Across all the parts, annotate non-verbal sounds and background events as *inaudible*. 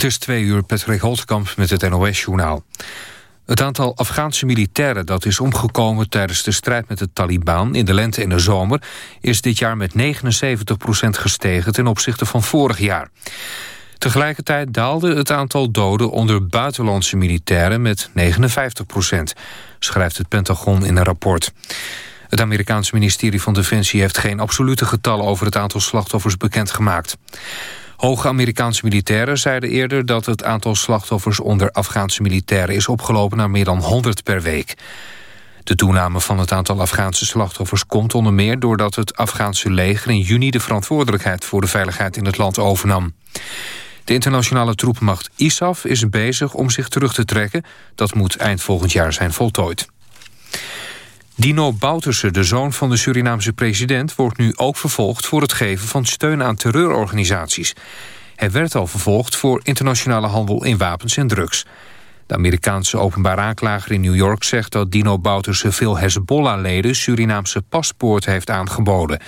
Het is twee uur Patrick Holtkamp met het NOS-journaal. Het aantal Afghaanse militairen dat is omgekomen tijdens de strijd met de Taliban in de lente en de zomer is dit jaar met 79% gestegen ten opzichte van vorig jaar. Tegelijkertijd daalde het aantal doden onder buitenlandse militairen met 59% schrijft het Pentagon in een rapport. Het Amerikaanse ministerie van Defensie heeft geen absolute getallen over het aantal slachtoffers bekendgemaakt. Hoge Amerikaanse militairen zeiden eerder dat het aantal slachtoffers onder Afghaanse militairen is opgelopen naar meer dan 100 per week. De toename van het aantal Afghaanse slachtoffers komt onder meer doordat het Afghaanse leger in juni de verantwoordelijkheid voor de veiligheid in het land overnam. De internationale troepenmacht ISAF is bezig om zich terug te trekken. Dat moet eind volgend jaar zijn voltooid. Dino Bouterse, de zoon van de Surinaamse president... wordt nu ook vervolgd voor het geven van steun aan terreurorganisaties. Hij werd al vervolgd voor internationale handel in wapens en drugs. De Amerikaanse openbaar aanklager in New York zegt dat Dino Bouterse veel Hezbollah-leden Surinaamse paspoort heeft aangeboden.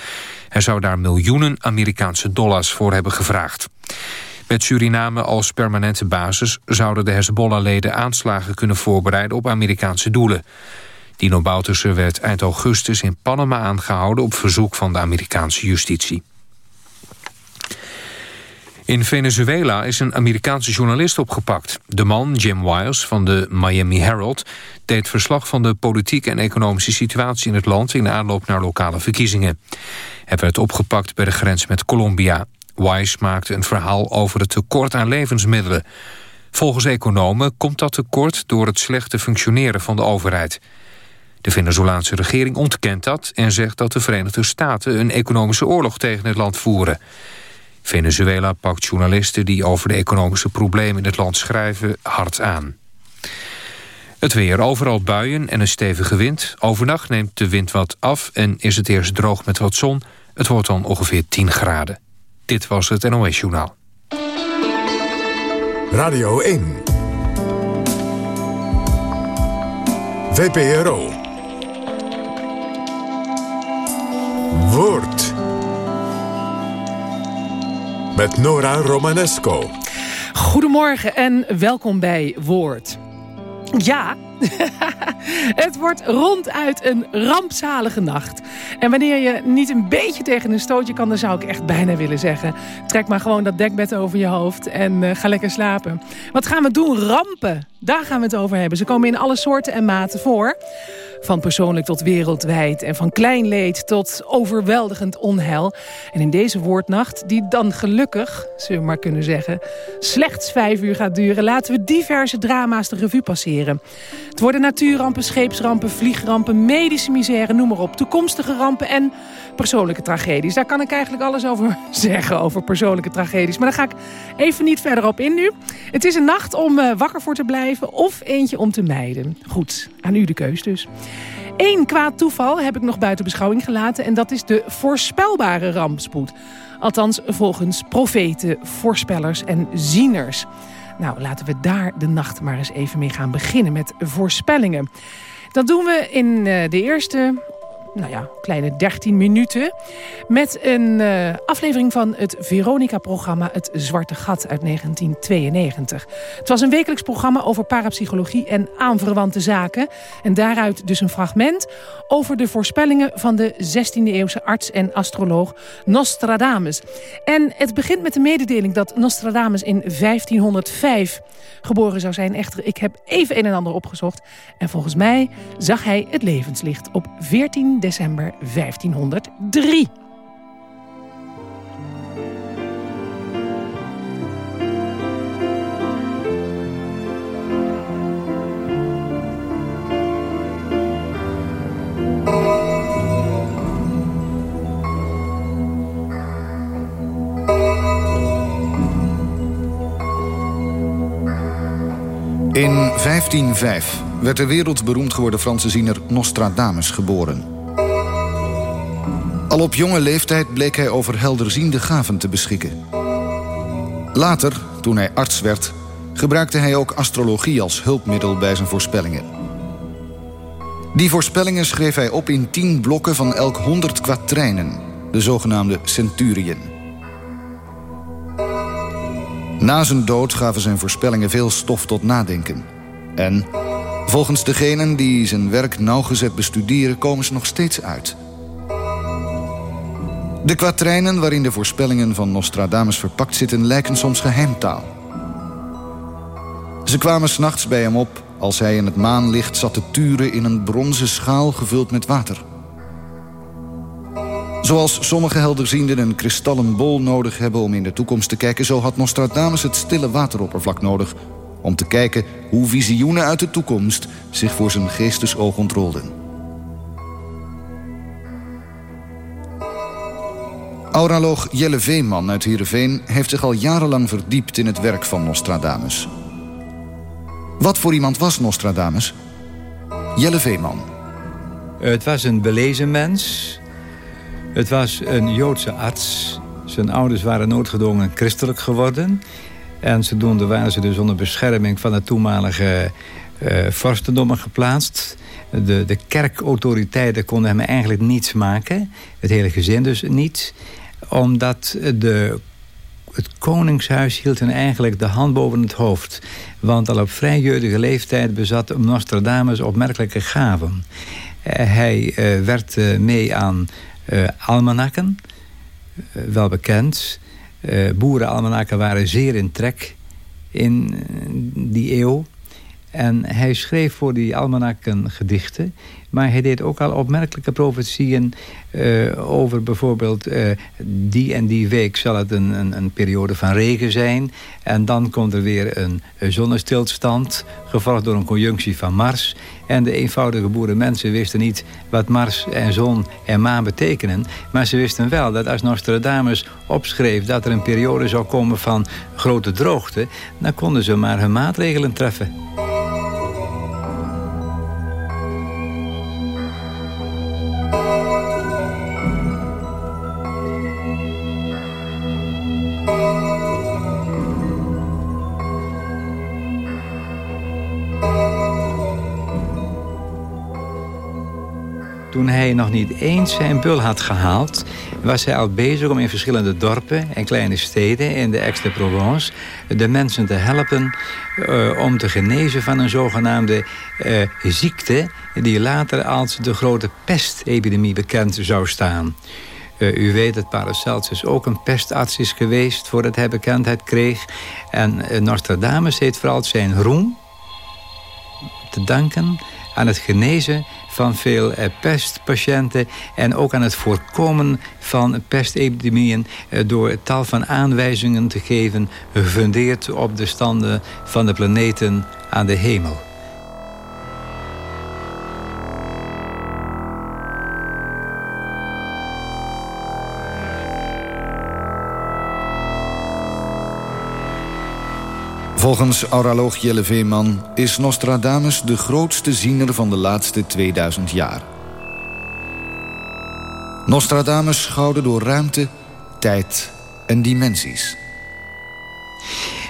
Hij zou daar miljoenen Amerikaanse dollars voor hebben gevraagd. Met Suriname als permanente basis zouden de Hezbollah-leden aanslagen kunnen voorbereiden op Amerikaanse doelen. Dino Bouterse werd eind augustus in Panama aangehouden... op verzoek van de Amerikaanse justitie. In Venezuela is een Amerikaanse journalist opgepakt. De man, Jim Wiles van de Miami Herald... deed verslag van de politieke en economische situatie in het land... in aanloop naar lokale verkiezingen. Hij werd opgepakt bij de grens met Colombia. Wise maakte een verhaal over het tekort aan levensmiddelen. Volgens economen komt dat tekort door het slechte functioneren van de overheid. De Venezolaanse regering ontkent dat en zegt dat de Verenigde Staten een economische oorlog tegen het land voeren. Venezuela pakt journalisten die over de economische problemen in het land schrijven hard aan. Het weer, overal buien en een stevige wind. Overnacht neemt de wind wat af en is het eerst droog met wat zon. Het wordt dan ongeveer 10 graden. Dit was het NOS Journaal. Radio 1. VPRO. Woord. Met Nora Romanesco. Goedemorgen en welkom bij Woord. Ja, *laughs* het wordt ronduit een rampzalige nacht. En wanneer je niet een beetje tegen een stootje kan... dan zou ik echt bijna willen zeggen... trek maar gewoon dat dekbed over je hoofd en uh, ga lekker slapen. Wat gaan we doen? Rampen. Daar gaan we het over hebben. Ze komen in alle soorten en maten voor. Van persoonlijk tot wereldwijd en van klein leed tot overweldigend onheil. En in deze woordnacht, die dan gelukkig, zullen we maar kunnen zeggen... slechts vijf uur gaat duren, laten we diverse drama's de revue passeren. Het worden natuurrampen, scheepsrampen, vliegrampen, medische misère, noem maar op. Toekomstige rampen en persoonlijke tragedies. Daar kan ik eigenlijk alles over *laughs* zeggen, over persoonlijke tragedies. Maar daar ga ik even niet verder op in nu. Het is een nacht om uh, wakker voor te blijven of eentje om te mijden. Goed, aan u de keus dus. Eén kwaad toeval heb ik nog buiten beschouwing gelaten... en dat is de voorspelbare rampspoed. Althans, volgens profeten, voorspellers en zieners. Nou, laten we daar de nacht maar eens even mee gaan beginnen met voorspellingen. Dat doen we in eh, de eerste nou ja, kleine 13 minuten. Met een uh, aflevering van het Veronica-programma Het Zwarte Gat uit 1992. Het was een wekelijks programma over parapsychologie en aanverwante zaken. En daaruit dus een fragment over de voorspellingen van de 16e-eeuwse arts en astroloog Nostradamus. En het begint met de mededeling dat Nostradamus in 1505 geboren zou zijn. Echter, ik heb even een en ander opgezocht. En volgens mij zag hij het levenslicht op 14 december 1503. In 1505 werd de wereldberoemd geworden Franse ziener Nostradamus geboren. Al op jonge leeftijd bleek hij over helderziende gaven te beschikken. Later, toen hij arts werd, gebruikte hij ook astrologie als hulpmiddel bij zijn voorspellingen. Die voorspellingen schreef hij op in tien blokken van elk honderd kwatrijnen, de zogenaamde centurien. Na zijn dood gaven zijn voorspellingen veel stof tot nadenken. En volgens degenen die zijn werk nauwgezet bestuderen... komen ze nog steeds uit. De kwatrijnen waarin de voorspellingen van Nostradamus verpakt zitten... lijken soms geheimtaal. Ze kwamen s'nachts bij hem op als hij in het maanlicht zat te turen... in een bronzen schaal gevuld met water... Zoals sommige helderzienden een kristallen bol nodig hebben om in de toekomst te kijken... zo had Nostradamus het stille wateroppervlak nodig... om te kijken hoe visioenen uit de toekomst zich voor zijn geestesoog ontrolden. Auraloog Jelle Veeman uit Heerenveen heeft zich al jarenlang verdiept in het werk van Nostradamus. Wat voor iemand was Nostradamus? Jelle Veeman. Het was een belezen mens het was een Joodse arts. Zijn ouders waren noodgedwongen christelijk geworden. En zodoende waren ze dus onder bescherming van de toenmalige uh, vorstendommen geplaatst. De, de kerkautoriteiten konden hem eigenlijk niets maken. Het hele gezin dus niet. Omdat de, het koningshuis hield hen eigenlijk de hand boven het hoofd. Want al op vrij jeugdige leeftijd bezat Nostradamus opmerkelijke gaven. Uh, hij uh, werd mee aan almanakken, wel bekend. Boerenalmanakken waren zeer in trek in die eeuw. En hij schreef voor die almanakken gedichten. Maar hij deed ook al opmerkelijke profetieën uh, over bijvoorbeeld... Uh, die en die week zal het een, een, een, periode van regen zijn. En dan komt er weer een, een zonnestilstand... gevolgd door een conjunctie van Mars. En de eenvoudige boerenmensen wisten niet wat Mars en zon en maan betekenen. Maar ze wisten wel dat als Nostradamus opschreef... dat er een periode zou komen van grote droogte... dan konden ze maar hun maatregelen treffen. Toen hij nog niet eens zijn bul had gehaald... was hij al bezig om in verschillende dorpen en kleine steden... in de Aix-de-Provence de mensen te helpen... Uh, om te genezen van een zogenaamde uh, ziekte... die later als de grote pestepidemie bekend zou staan... Uh, u weet dat Paracelsus ook een pestarts is geweest... voordat hij bekendheid kreeg. En Nostradamus heeft vooral zijn roem te danken aan het genezen van veel eh, pestpatiënten... en ook aan het voorkomen van pestepidemieën... Eh, door tal van aanwijzingen te geven... gefundeerd op de standen van de planeten aan de hemel. Volgens auraloog Jelle Veeman is Nostradamus de grootste ziener van de laatste 2000 jaar. Nostradamus schouwde door ruimte, tijd en dimensies.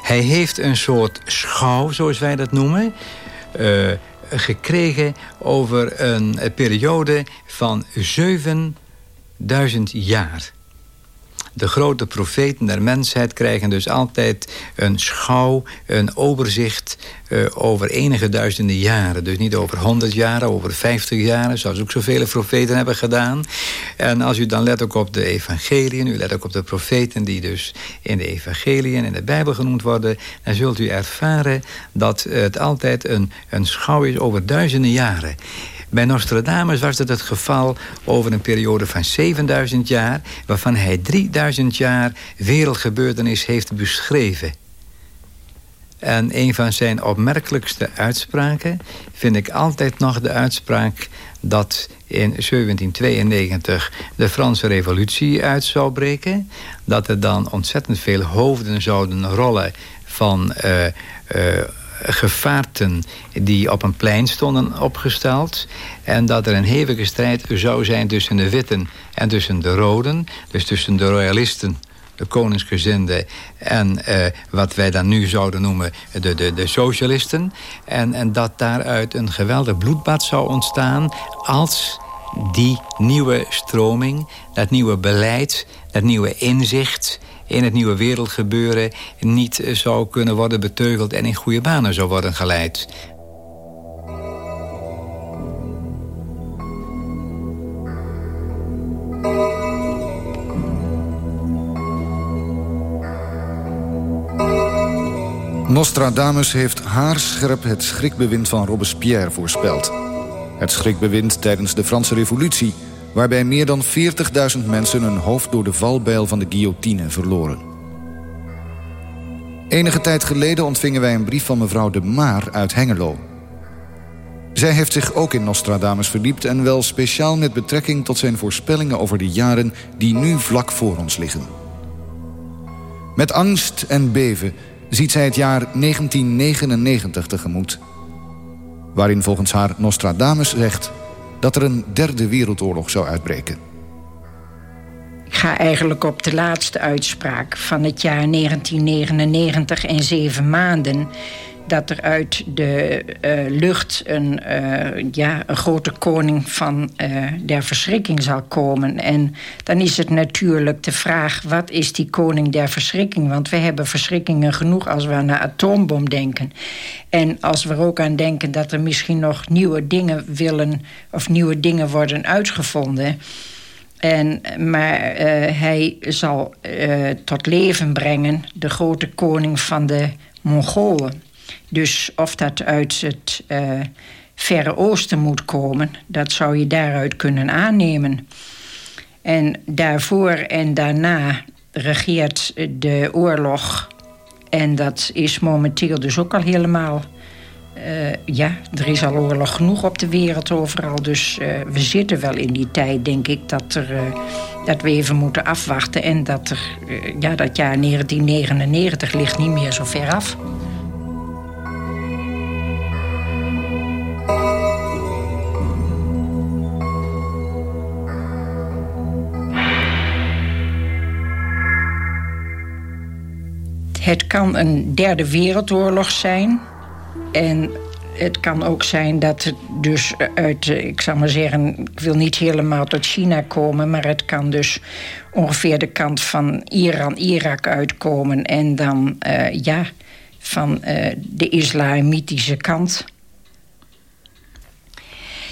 Hij heeft een soort schouw, zoals wij dat noemen... Uh, gekregen over een periode van 7000 jaar. De grote profeten der mensheid krijgen dus altijd een schouw, een overzicht uh, over enige duizenden jaren. Dus niet over 100 jaar, over 50 jaar, zoals ook zoveel profeten hebben gedaan. En als u dan let ook op de evangeliën, u let ook op de profeten die dus in de evangeliën, in de Bijbel genoemd worden, dan zult u ervaren dat het altijd een, een schouw is over duizenden jaren. Bij Nostradamus was het het geval over een periode van 7000 jaar... waarvan hij 3000 jaar wereldgebeurtenis heeft beschreven. En een van zijn opmerkelijkste uitspraken vind ik altijd nog de uitspraak dat in 1792 de Franse revolutie uit zou breken. Dat er dan ontzettend veel hoofden zouden rollen van uh, uh, gevaarten die op een plein stonden opgesteld. En dat er een hevige strijd zou zijn tussen de witten en tussen de roden. Dus tussen de royalisten de koningsgezinde en uh, wat wij dan nu zouden noemen de, de, de socialisten. En, en dat daaruit een geweldig bloedbad zou ontstaan als die nieuwe stroming, dat nieuwe beleid, dat nieuwe inzicht in het nieuwe wereldgebeuren niet zou kunnen worden beteugeld en in goede banen zou worden geleid. Nostradamus heeft haarscherp het schrikbewind van Robespierre voorspeld. Het schrikbewind tijdens de Franse revolutie... waarbij meer dan 40.000 mensen hun hoofd door de valbijl van de guillotine verloren. Enige tijd geleden ontvingen wij een brief van mevrouw de Maar uit Hengelo. Zij heeft zich ook in Nostradamus verdiept... en wel speciaal met betrekking tot zijn voorspellingen over de jaren... die nu vlak voor ons liggen. Met angst en beven ziet zij het jaar 1999 tegemoet. Waarin volgens haar Nostradamus zegt dat er een derde wereldoorlog zou uitbreken. Ik ga eigenlijk op de laatste uitspraak van het jaar 1999 en zeven maanden dat er uit de uh, lucht een, uh, ja, een grote koning van uh, der verschrikking zal komen. En dan is het natuurlijk de vraag, wat is die koning der verschrikking? Want we hebben verschrikkingen genoeg als we aan een atoombom denken. En als we er ook aan denken dat er misschien nog nieuwe dingen willen... of nieuwe dingen worden uitgevonden... En, maar hij zal tot leven brengen de grote koning van de Mongolen. Dus of dat uit het uh, Verre Oosten moet komen, dat zou je daaruit kunnen aannemen. En daarvoor en daarna regeert de oorlog. En dat is momenteel dus ook al helemaal... Uh, ja, er is al oorlog genoeg op de wereld overal. Dus uh, we zitten wel in die tijd, denk ik, dat, er, dat we even moeten afwachten. En dat er, ja, dat jaar 1999 ligt niet meer zo ver af. Het kan een derde wereldoorlog zijn. En het kan ook zijn dat het dus uit, ik zal maar zeggen, ik wil niet helemaal tot China komen, maar het kan dus ongeveer de kant van Iran, Irak uitkomen en dan uh, ja, van uh, de islamitische kant.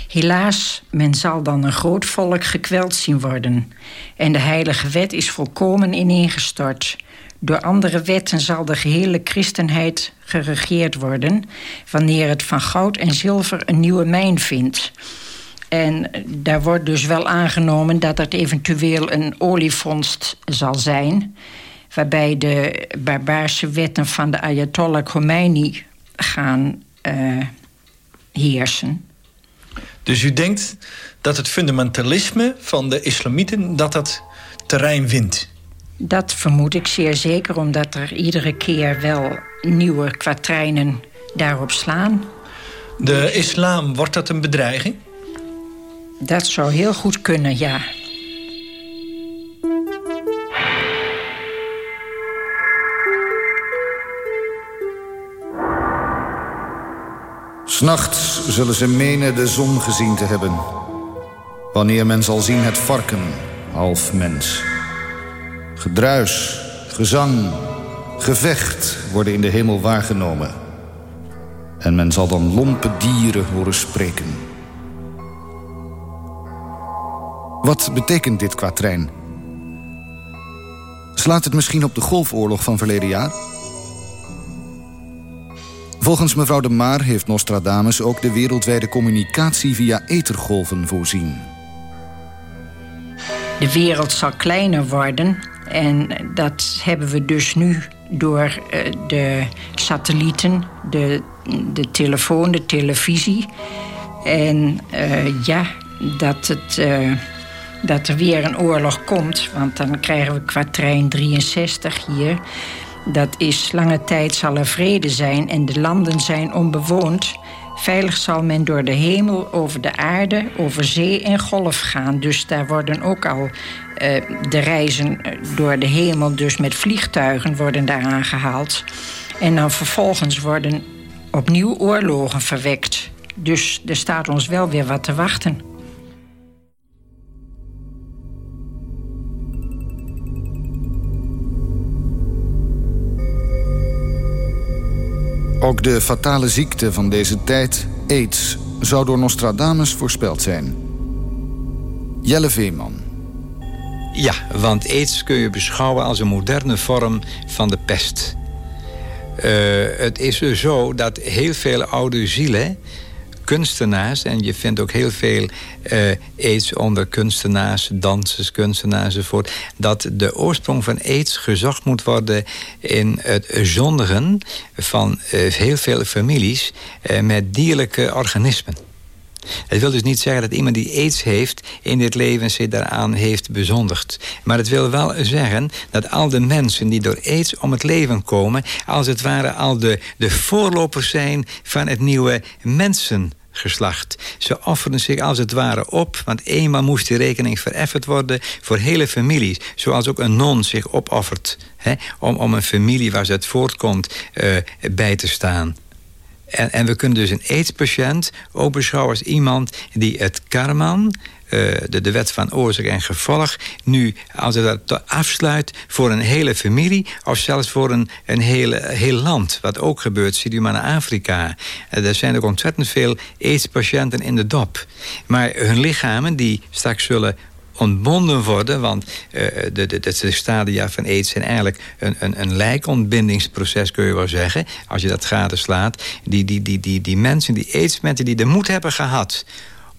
Helaas, men zal dan een groot volk gekweld zien worden. En de heilige wet is volkomen ineengestort. Door andere wetten zal de gehele christenheid geregeerd worden... wanneer het van goud en zilver een nieuwe mijn vindt. En daar wordt dus wel aangenomen dat het eventueel een olievondst zal zijn... waarbij de barbaarse wetten van de Ayatollah Khomeini gaan uh, heersen. Dus u denkt dat het fundamentalisme van de islamieten... dat dat terrein wint? Dat vermoed ik zeer zeker, omdat er iedere keer wel nieuwe kwatrijnen daarop slaan. De islam, wordt dat een bedreiging? Dat zou heel goed kunnen, ja. S'nachts zullen ze menen de zon gezien te hebben. Wanneer men zal zien het varken, half mens. Gedruis, gezang, gevecht worden in de hemel waargenomen. En men zal dan lompe dieren horen spreken. Wat betekent dit kwatrijn? Slaat het misschien op de golfoorlog van verleden jaar? Volgens mevrouw de Maar heeft Nostradamus ook de wereldwijde communicatie via ethergolven voorzien. De wereld zal kleiner worden en dat hebben we dus nu door uh, de satellieten, de, de telefoon, de televisie. En uh, ja, dat, het, uh, dat er weer een oorlog komt. Want dan krijgen we kwatrijn 63 hier. Dat is lange tijd zal er vrede zijn en de landen zijn onbewoond. Veilig zal men door de hemel, over de aarde, over zee en golf gaan. Dus daar worden ook al uh, de reizen eh, door de hemel, dus met vliegtuigen, worden daaraan gehaald. En dan vervolgens worden opnieuw oorlogen verwekt. Dus er staat ons wel weer wat te wachten. Ook de fatale ziekte van deze tijd, AIDS, zou door Nostradamus voorspeld zijn. Jelle Veeman. Ja, want aids kun je beschouwen als een moderne vorm van de pest. Uh, het is dus zo dat heel veel oude zielen kunstenaars. En je vindt ook heel veel uh, aids onder kunstenaars, dansers, kunstenaars enzovoort. Dat de oorsprong van aids gezocht moet worden in het zondigen van uh, heel veel families uh, met dierlijke organismen. Het wil dus niet zeggen dat iemand die aids heeft... in dit leven zich daaraan heeft bezondigd. Maar het wil wel zeggen dat al de mensen die door aids om het leven komen... als het ware al de, de voorlopers zijn van het nieuwe mensen geslacht. Ze offerden zich als het ware op, want eenmaal moest die rekening verefferd worden voor hele families. Zoals ook een non zich opoffert hè, om, om een familie waar ze het voortkomt uh, bij te staan. En, en we kunnen dus een AIDS-patiënt ook beschouwen als iemand die het karman, uh, de, de wet van oorzaak en gevolg... nu, als het dat afsluit voor een hele familie... of zelfs voor een, een hele, heel land, wat ook gebeurt. Zie u maar naar Afrika. Er zijn ook ontzettend veel AIDS-patiënten in de dop. Maar hun lichamen, die straks zullen ontbonden worden. Want uh, de, de, de, stadia van aids zijn eigenlijk een, een, een lijkontbindingsproces, kun je wel zeggen. Als je dat gadeslaat. Die, die, die, die, die mensen, die aids-mensen, die de moed hebben gehad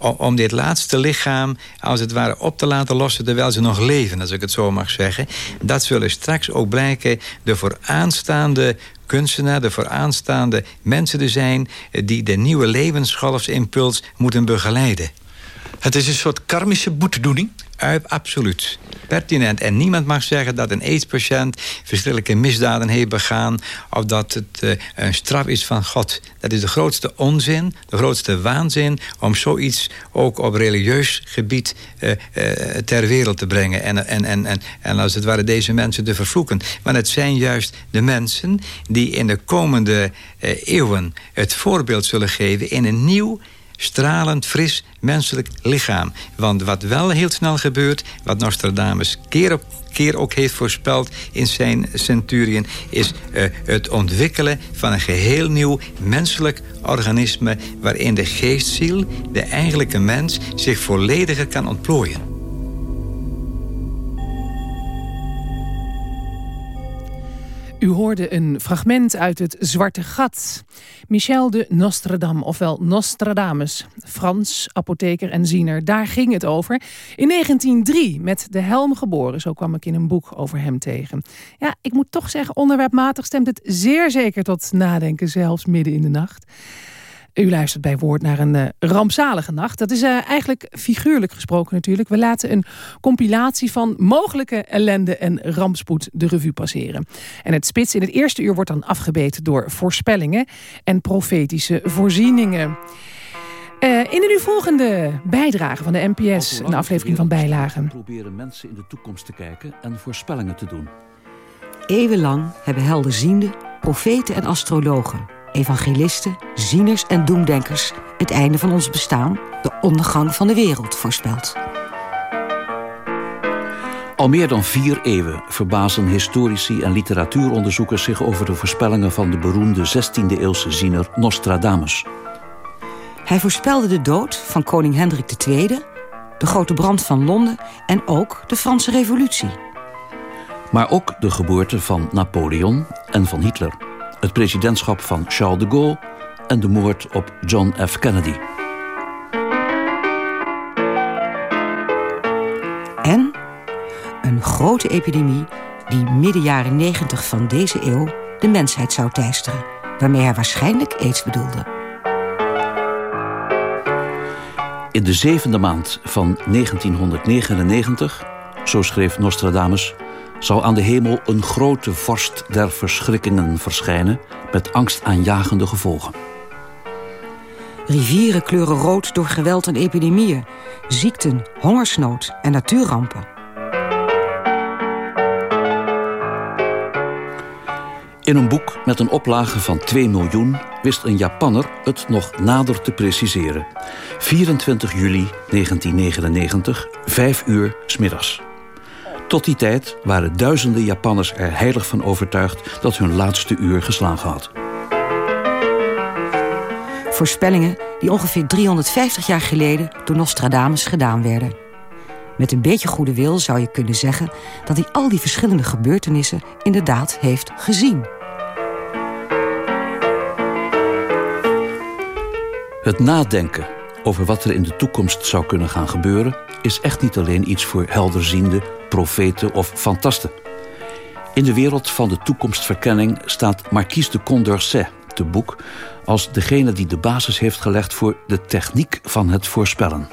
om dit laatste lichaam als het ware op te laten lossen... terwijl ze nog leven, als ik het zo mag zeggen. Dat zullen straks ook blijken de vooraanstaande kunstenaar... de vooraanstaande mensen te zijn... die de nieuwe levensgolfsimpuls moeten begeleiden. Het is een soort karmische boetedoening? Absoluut. Pertinent. En niemand mag zeggen dat een AIDS-patiënt verschillende misdaden heeft begaan... of dat het uh, een straf is van God. Dat is de grootste onzin, de grootste waanzin... om zoiets ook op religieus gebied uh, uh, ter wereld te brengen. En, en, en, en, en als het ware deze mensen te vervloeken. Maar het zijn juist de mensen die in de komende eeuwen... het voorbeeld zullen geven in een nieuw stralend, fris, menselijk lichaam. Want wat wel heel snel gebeurt, wat Nostradamus keer op keer ook heeft voorspeld in zijn centurion... is uh, het ontwikkelen van een geheel nieuw menselijk organisme... waarin de geestziel, de eigenlijke mens, zich vollediger kan ontplooien. U hoorde een fragment uit het Zwarte Gat. Michel de Nostradam, ofwel Nostradamus, Frans, apotheker en ziener. Daar ging het over. In 1903, met de helm geboren. Zo kwam ik in een boek over hem tegen. Ja, ik moet toch zeggen, onderwerpmatig stemt het zeer zeker tot nadenken, zelfs midden in de nacht. U luistert bij Woord naar een uh, rampzalige nacht. Dat is uh, eigenlijk figuurlijk gesproken natuurlijk. We laten een compilatie van mogelijke ellende en rampspoed de revue passeren. En het spits in het eerste uur wordt dan afgebeten door voorspellingen en profetische voorzieningen. Uh, in de nu volgende bijdrage van de NPS, een aflevering van Bijlagen. Proberen mensen in de toekomst te kijken en voorspellingen te doen. Eeuwenlang hebben helderzienden, profeten en astrologen evangelisten, zieners en doemdenkers het einde van ons bestaan, de ondergang van de wereld voorspelt. Al meer dan vier eeuwen verbazen historici en literatuuronderzoekers zich over de voorspellingen van de beroemde 16e-eeuwse ziener Nostradamus. Hij voorspelde de dood van koning Hendrik II, de grote brand van Londen en ook de Franse Revolutie. Maar ook de geboorte van Napoleon en van Hitler het presidentschap van Charles de Gaulle en de moord op John F. Kennedy. En een grote epidemie die midden jaren 90 van deze eeuw de mensheid zou teisteren, waarmee hij waarschijnlijk aids bedoelde. In de zevende maand van 1999, zo schreef Nostradamus, zal aan de hemel een grote vorst der verschrikkingen verschijnen met angstaanjagende gevolgen. Rivieren kleuren rood door geweld en epidemieën, ziekten, hongersnood en natuurrampen. In een boek met een oplage van 2 miljoen wist een Japanner het nog nader te preciseren. 24 juli 1999, 5 uur smiddags. Tot die tijd waren duizenden Japanners er heilig van overtuigd dat hun laatste uur geslagen had. Voorspellingen die ongeveer 350 jaar geleden door Nostradamus gedaan werden. Met een beetje goede wil zou je kunnen zeggen dat hij al die verschillende gebeurtenissen inderdaad heeft gezien. Het nadenken over wat er in de toekomst zou kunnen gaan gebeuren... is echt niet alleen iets voor helderziende, profeten of fantasten. In de wereld van de toekomstverkenning staat Marquise de Condorcet te boek... als degene die de basis heeft gelegd voor de techniek van het voorspellen.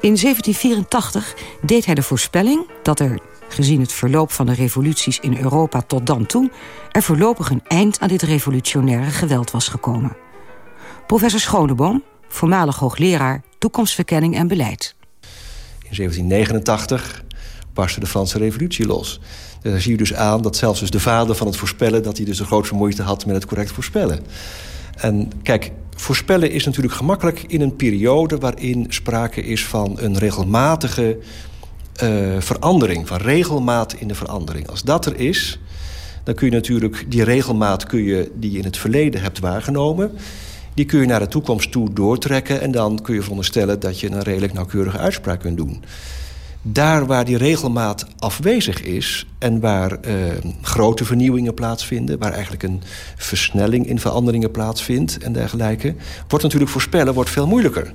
In 1784 deed hij de voorspelling dat er, gezien het verloop van de revoluties in Europa tot dan toe... er voorlopig een eind aan dit revolutionaire geweld was gekomen. Professor Schoneboom, voormalig hoogleraar toekomstverkenning en beleid. In 1789 barstte de Franse revolutie los. Daar zie je dus aan dat zelfs dus de vader van het voorspellen... dat hij dus de grootste moeite had met het correct voorspellen. En kijk, voorspellen is natuurlijk gemakkelijk in een periode... waarin sprake is van een regelmatige uh, verandering. Van regelmaat in de verandering. Als dat er is, dan kun je natuurlijk die regelmaat... Kun je, die je in het verleden hebt waargenomen die kun je naar de toekomst toe doortrekken... en dan kun je veronderstellen dat je een redelijk nauwkeurige uitspraak kunt doen. Daar waar die regelmaat afwezig is en waar uh, grote vernieuwingen plaatsvinden... waar eigenlijk een versnelling in veranderingen plaatsvindt en dergelijke... wordt natuurlijk voorspellen wordt veel moeilijker.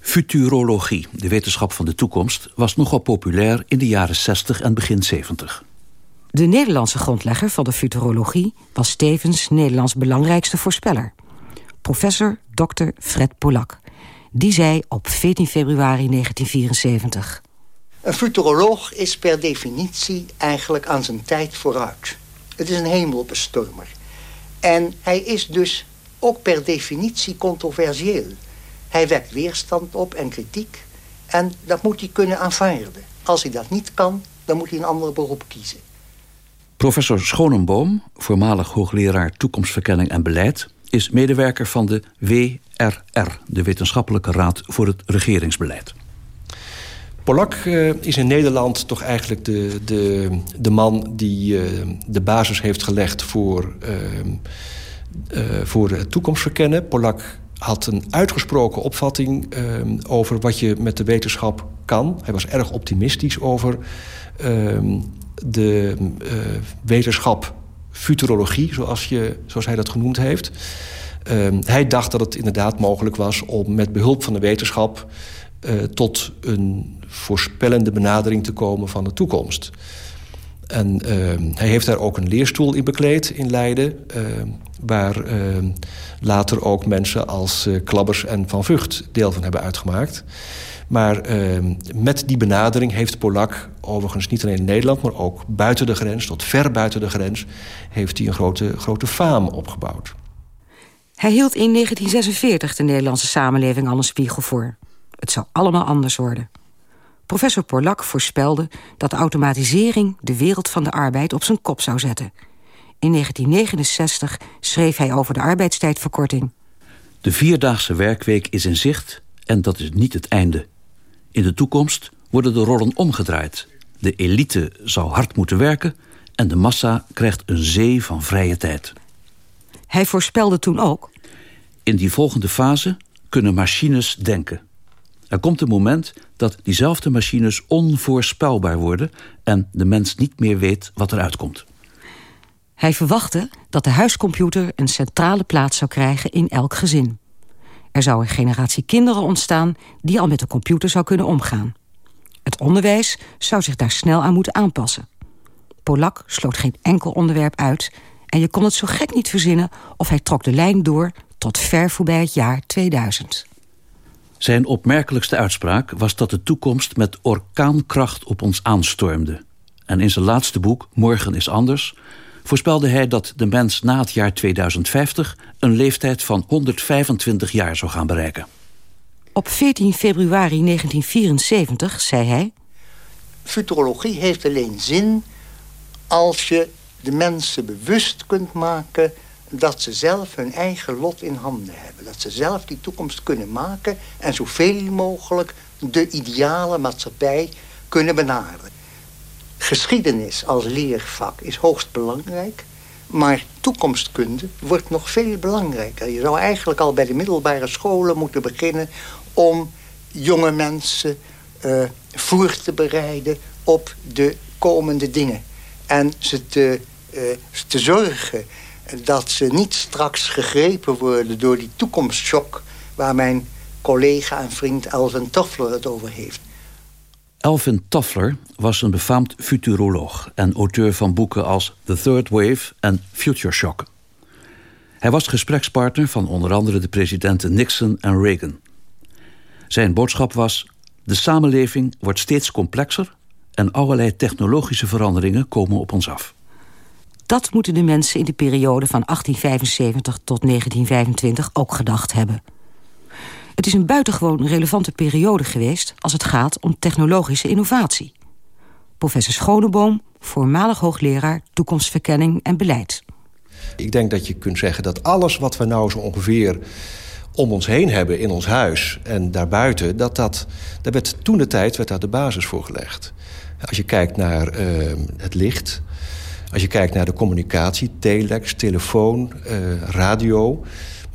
Futurologie, de wetenschap van de toekomst... was nogal populair in de jaren 60 en begin 70. De Nederlandse grondlegger van de futurologie... was tevens Nederlands belangrijkste voorspeller professor Dr. Fred Polak. Die zei op 14 februari 1974... Een futuroloog is per definitie eigenlijk aan zijn tijd vooruit. Het is een hemelbestormer. En hij is dus ook per definitie controversieel. Hij wekt weerstand op en kritiek. En dat moet hij kunnen aanvaarden. Als hij dat niet kan, dan moet hij een ander beroep kiezen. Professor Schonenboom, voormalig hoogleraar toekomstverkenning en beleid is medewerker van de WRR, de Wetenschappelijke Raad voor het Regeringsbeleid. Polak uh, is in Nederland toch eigenlijk de, de, de man die uh, de basis heeft gelegd voor, uh, voor het toekomstverkennen. Polak had een uitgesproken opvatting over wat je met de wetenschap kan. Hij was erg optimistisch over de wetenschap futurologie, zoals, je, zoals hij dat genoemd heeft. Uh, hij dacht dat het inderdaad mogelijk was om met behulp van de wetenschap... Uh, tot een voorspellende benadering te komen van de toekomst. En uh, hij heeft daar ook een leerstoel in bekleed in Leiden... waar later ook mensen als Klabbers en Van Vught deel van hebben uitgemaakt... Maar uh, met die benadering heeft Polak, overigens niet alleen in Nederland... maar ook buiten de grens, tot ver buiten de grens... heeft hij een grote, grote faam opgebouwd. Hij hield in 1946 de Nederlandse samenleving al een spiegel voor. Het zou allemaal anders worden. Professor Polak voorspelde dat de automatisering... de wereld van de arbeid op zijn kop zou zetten. In 1969 schreef hij over de arbeidstijdverkorting. De vierdaagse werkweek is in zicht en dat is niet het einde. In de toekomst worden de rollen omgedraaid. De elite zou hard moeten werken... en de massa krijgt een zee van vrije tijd. Hij voorspelde toen ook... In die volgende fase kunnen machines denken. Er komt een moment dat diezelfde machines onvoorspelbaar worden... en de mens niet meer weet wat eruit komt. Hij verwachtte dat de huiscomputer een centrale plaats zou krijgen in elk gezin. Er zou een generatie kinderen ontstaan die al met de computer zou kunnen omgaan. Het onderwijs zou zich daar snel aan moeten aanpassen. Polak sloot geen enkel onderwerp uit... en je kon het zo gek niet verzinnen of hij trok de lijn door... tot ver voorbij het jaar 2000. Zijn opmerkelijkste uitspraak was dat de toekomst met orkaankracht op ons aanstormde. En in zijn laatste boek, Morgen is anders voorspelde hij dat de mens na het jaar 2050 een leeftijd van 125 jaar zou gaan bereiken. Op 14 februari 1974 zei hij... Futurologie heeft alleen zin als je de mensen bewust kunt maken... dat ze zelf hun eigen lot in handen hebben. Dat ze zelf die toekomst kunnen maken... en zoveel mogelijk de ideale maatschappij kunnen benaderen. Geschiedenis als leervak is hoogst belangrijk. Maar toekomstkunde wordt nog veel belangrijker. Je zou eigenlijk al bij de middelbare scholen moeten beginnen... om jonge mensen uh, voor te bereiden op de komende dingen. En ze te, uh, te zorgen dat ze niet straks gegrepen worden door die toekomstshock... waar mijn collega en vriend Elvin Toffler het over heeft. Elvin Toffler was een befaamd futuroloog en auteur van boeken als The Third Wave en Future Shock. Hij was gesprekspartner van onder andere de presidenten Nixon en Reagan. Zijn boodschap was: de samenleving wordt steeds complexer en allerlei technologische veranderingen komen op ons af. Dat moeten de mensen in de periode van 1875 tot 1925 ook gedacht hebben. Het is een buitengewoon relevante periode geweest als het gaat om technologische innovatie. Professor Schoneboom, voormalig hoogleraar toekomstverkenning en beleid. Ik denk dat je kunt zeggen dat alles wat we nou zo ongeveer om ons heen hebben in ons huis en daarbuiten, dat dat, daar werd toen de tijd werd daar de basis voor gelegd. Als je kijkt naar uh, het licht, als je kijkt naar de communicatie, telex, telefoon, uh, radio,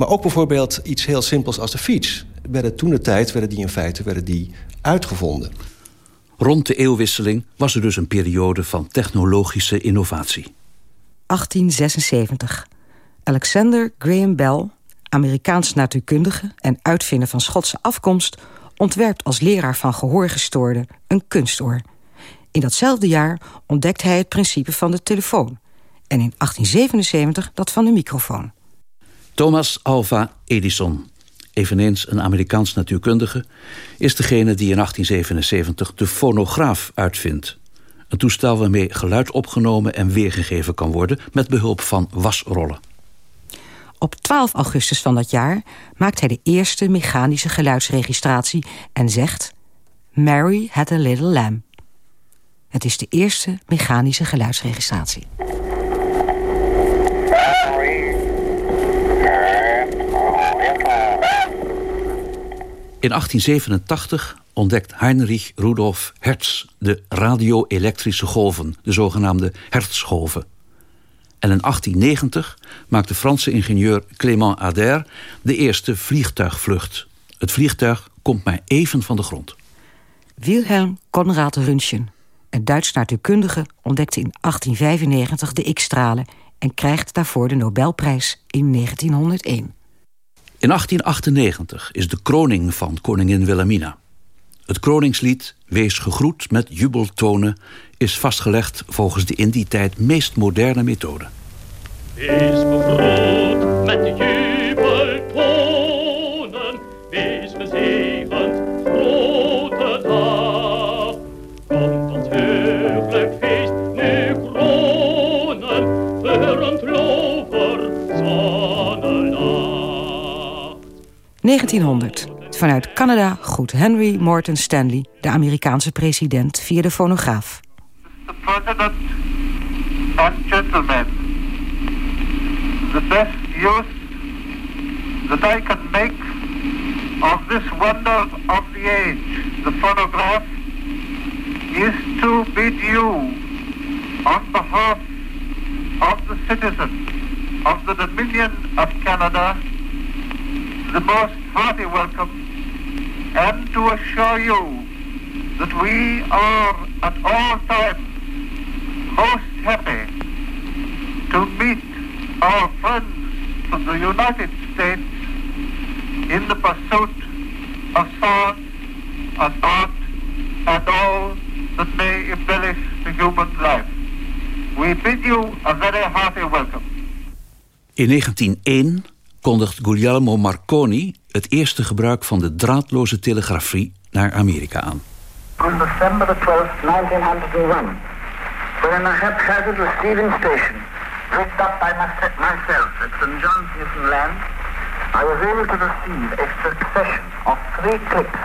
maar ook bijvoorbeeld iets heel simpels als de fiets. Werden toen de tijd werden die in feite werden die uitgevonden. Rond de eeuwwisseling was er dus een periode van technologische innovatie. 1876. Alexander Graham Bell, Amerikaans natuurkundige en uitvinder van Schotse afkomst, ontwerpt als leraar van gehoorgestoorden een kunstoor. In datzelfde jaar ontdekt hij het principe van de telefoon en in 1877 dat van de microfoon. Thomas Alva Edison, eveneens een Amerikaans natuurkundige, is degene die in 1877 de fonograaf uitvindt. Een toestel waarmee geluid opgenomen en weergegeven kan worden met behulp van wasrollen. Op 12 augustus van dat jaar maakt hij de eerste mechanische geluidsregistratie en zegt: Mary had a little lamb. Het is de eerste mechanische geluidsregistratie. In 1887 ontdekt Heinrich Rudolf Hertz de radio-elektrische golven, de zogenaamde Hertzgolven. En in 1890 maakt de Franse ingenieur Clément Ader de eerste vliegtuigvlucht. Het vliegtuig komt maar even van de grond. Wilhelm Conrad Röntgen, een Duits natuurkundige, ontdekte in 1895 de X-stralen en krijgt daarvoor de Nobelprijs in 1901. In 1898 is de kroning van koningin Wilhelmina. Het kroningslied Wees gegroet met jubeltonen is vastgelegd volgens de in die tijd meest moderne methode. Wees gegroet met jubeltonen, 1900. Vanuit Canada groet Henry Morton Stanley, de Amerikaanse president, via de fonograaf. Mr. President and gentlemen, the best use that I can make of this wonder of the age, the phonograph, is to bid you, on behalf of the citizens of the Dominion of Canada, the most hearty welcome and to assure you that we are at all times most happy to meet our friends from the United States in the pursuit of science, of art, and all that may embellish the human life. We bid you a very hearty welcome. In 1901 kondigt Guglielmo Marconi het eerste gebruik van de draadloze telegrafie naar Amerika aan. On December 12, 1901, when I had gathered receiving station, rigged up by myself at St. John's, Newfoundland, I was able to receive a succession of three clicks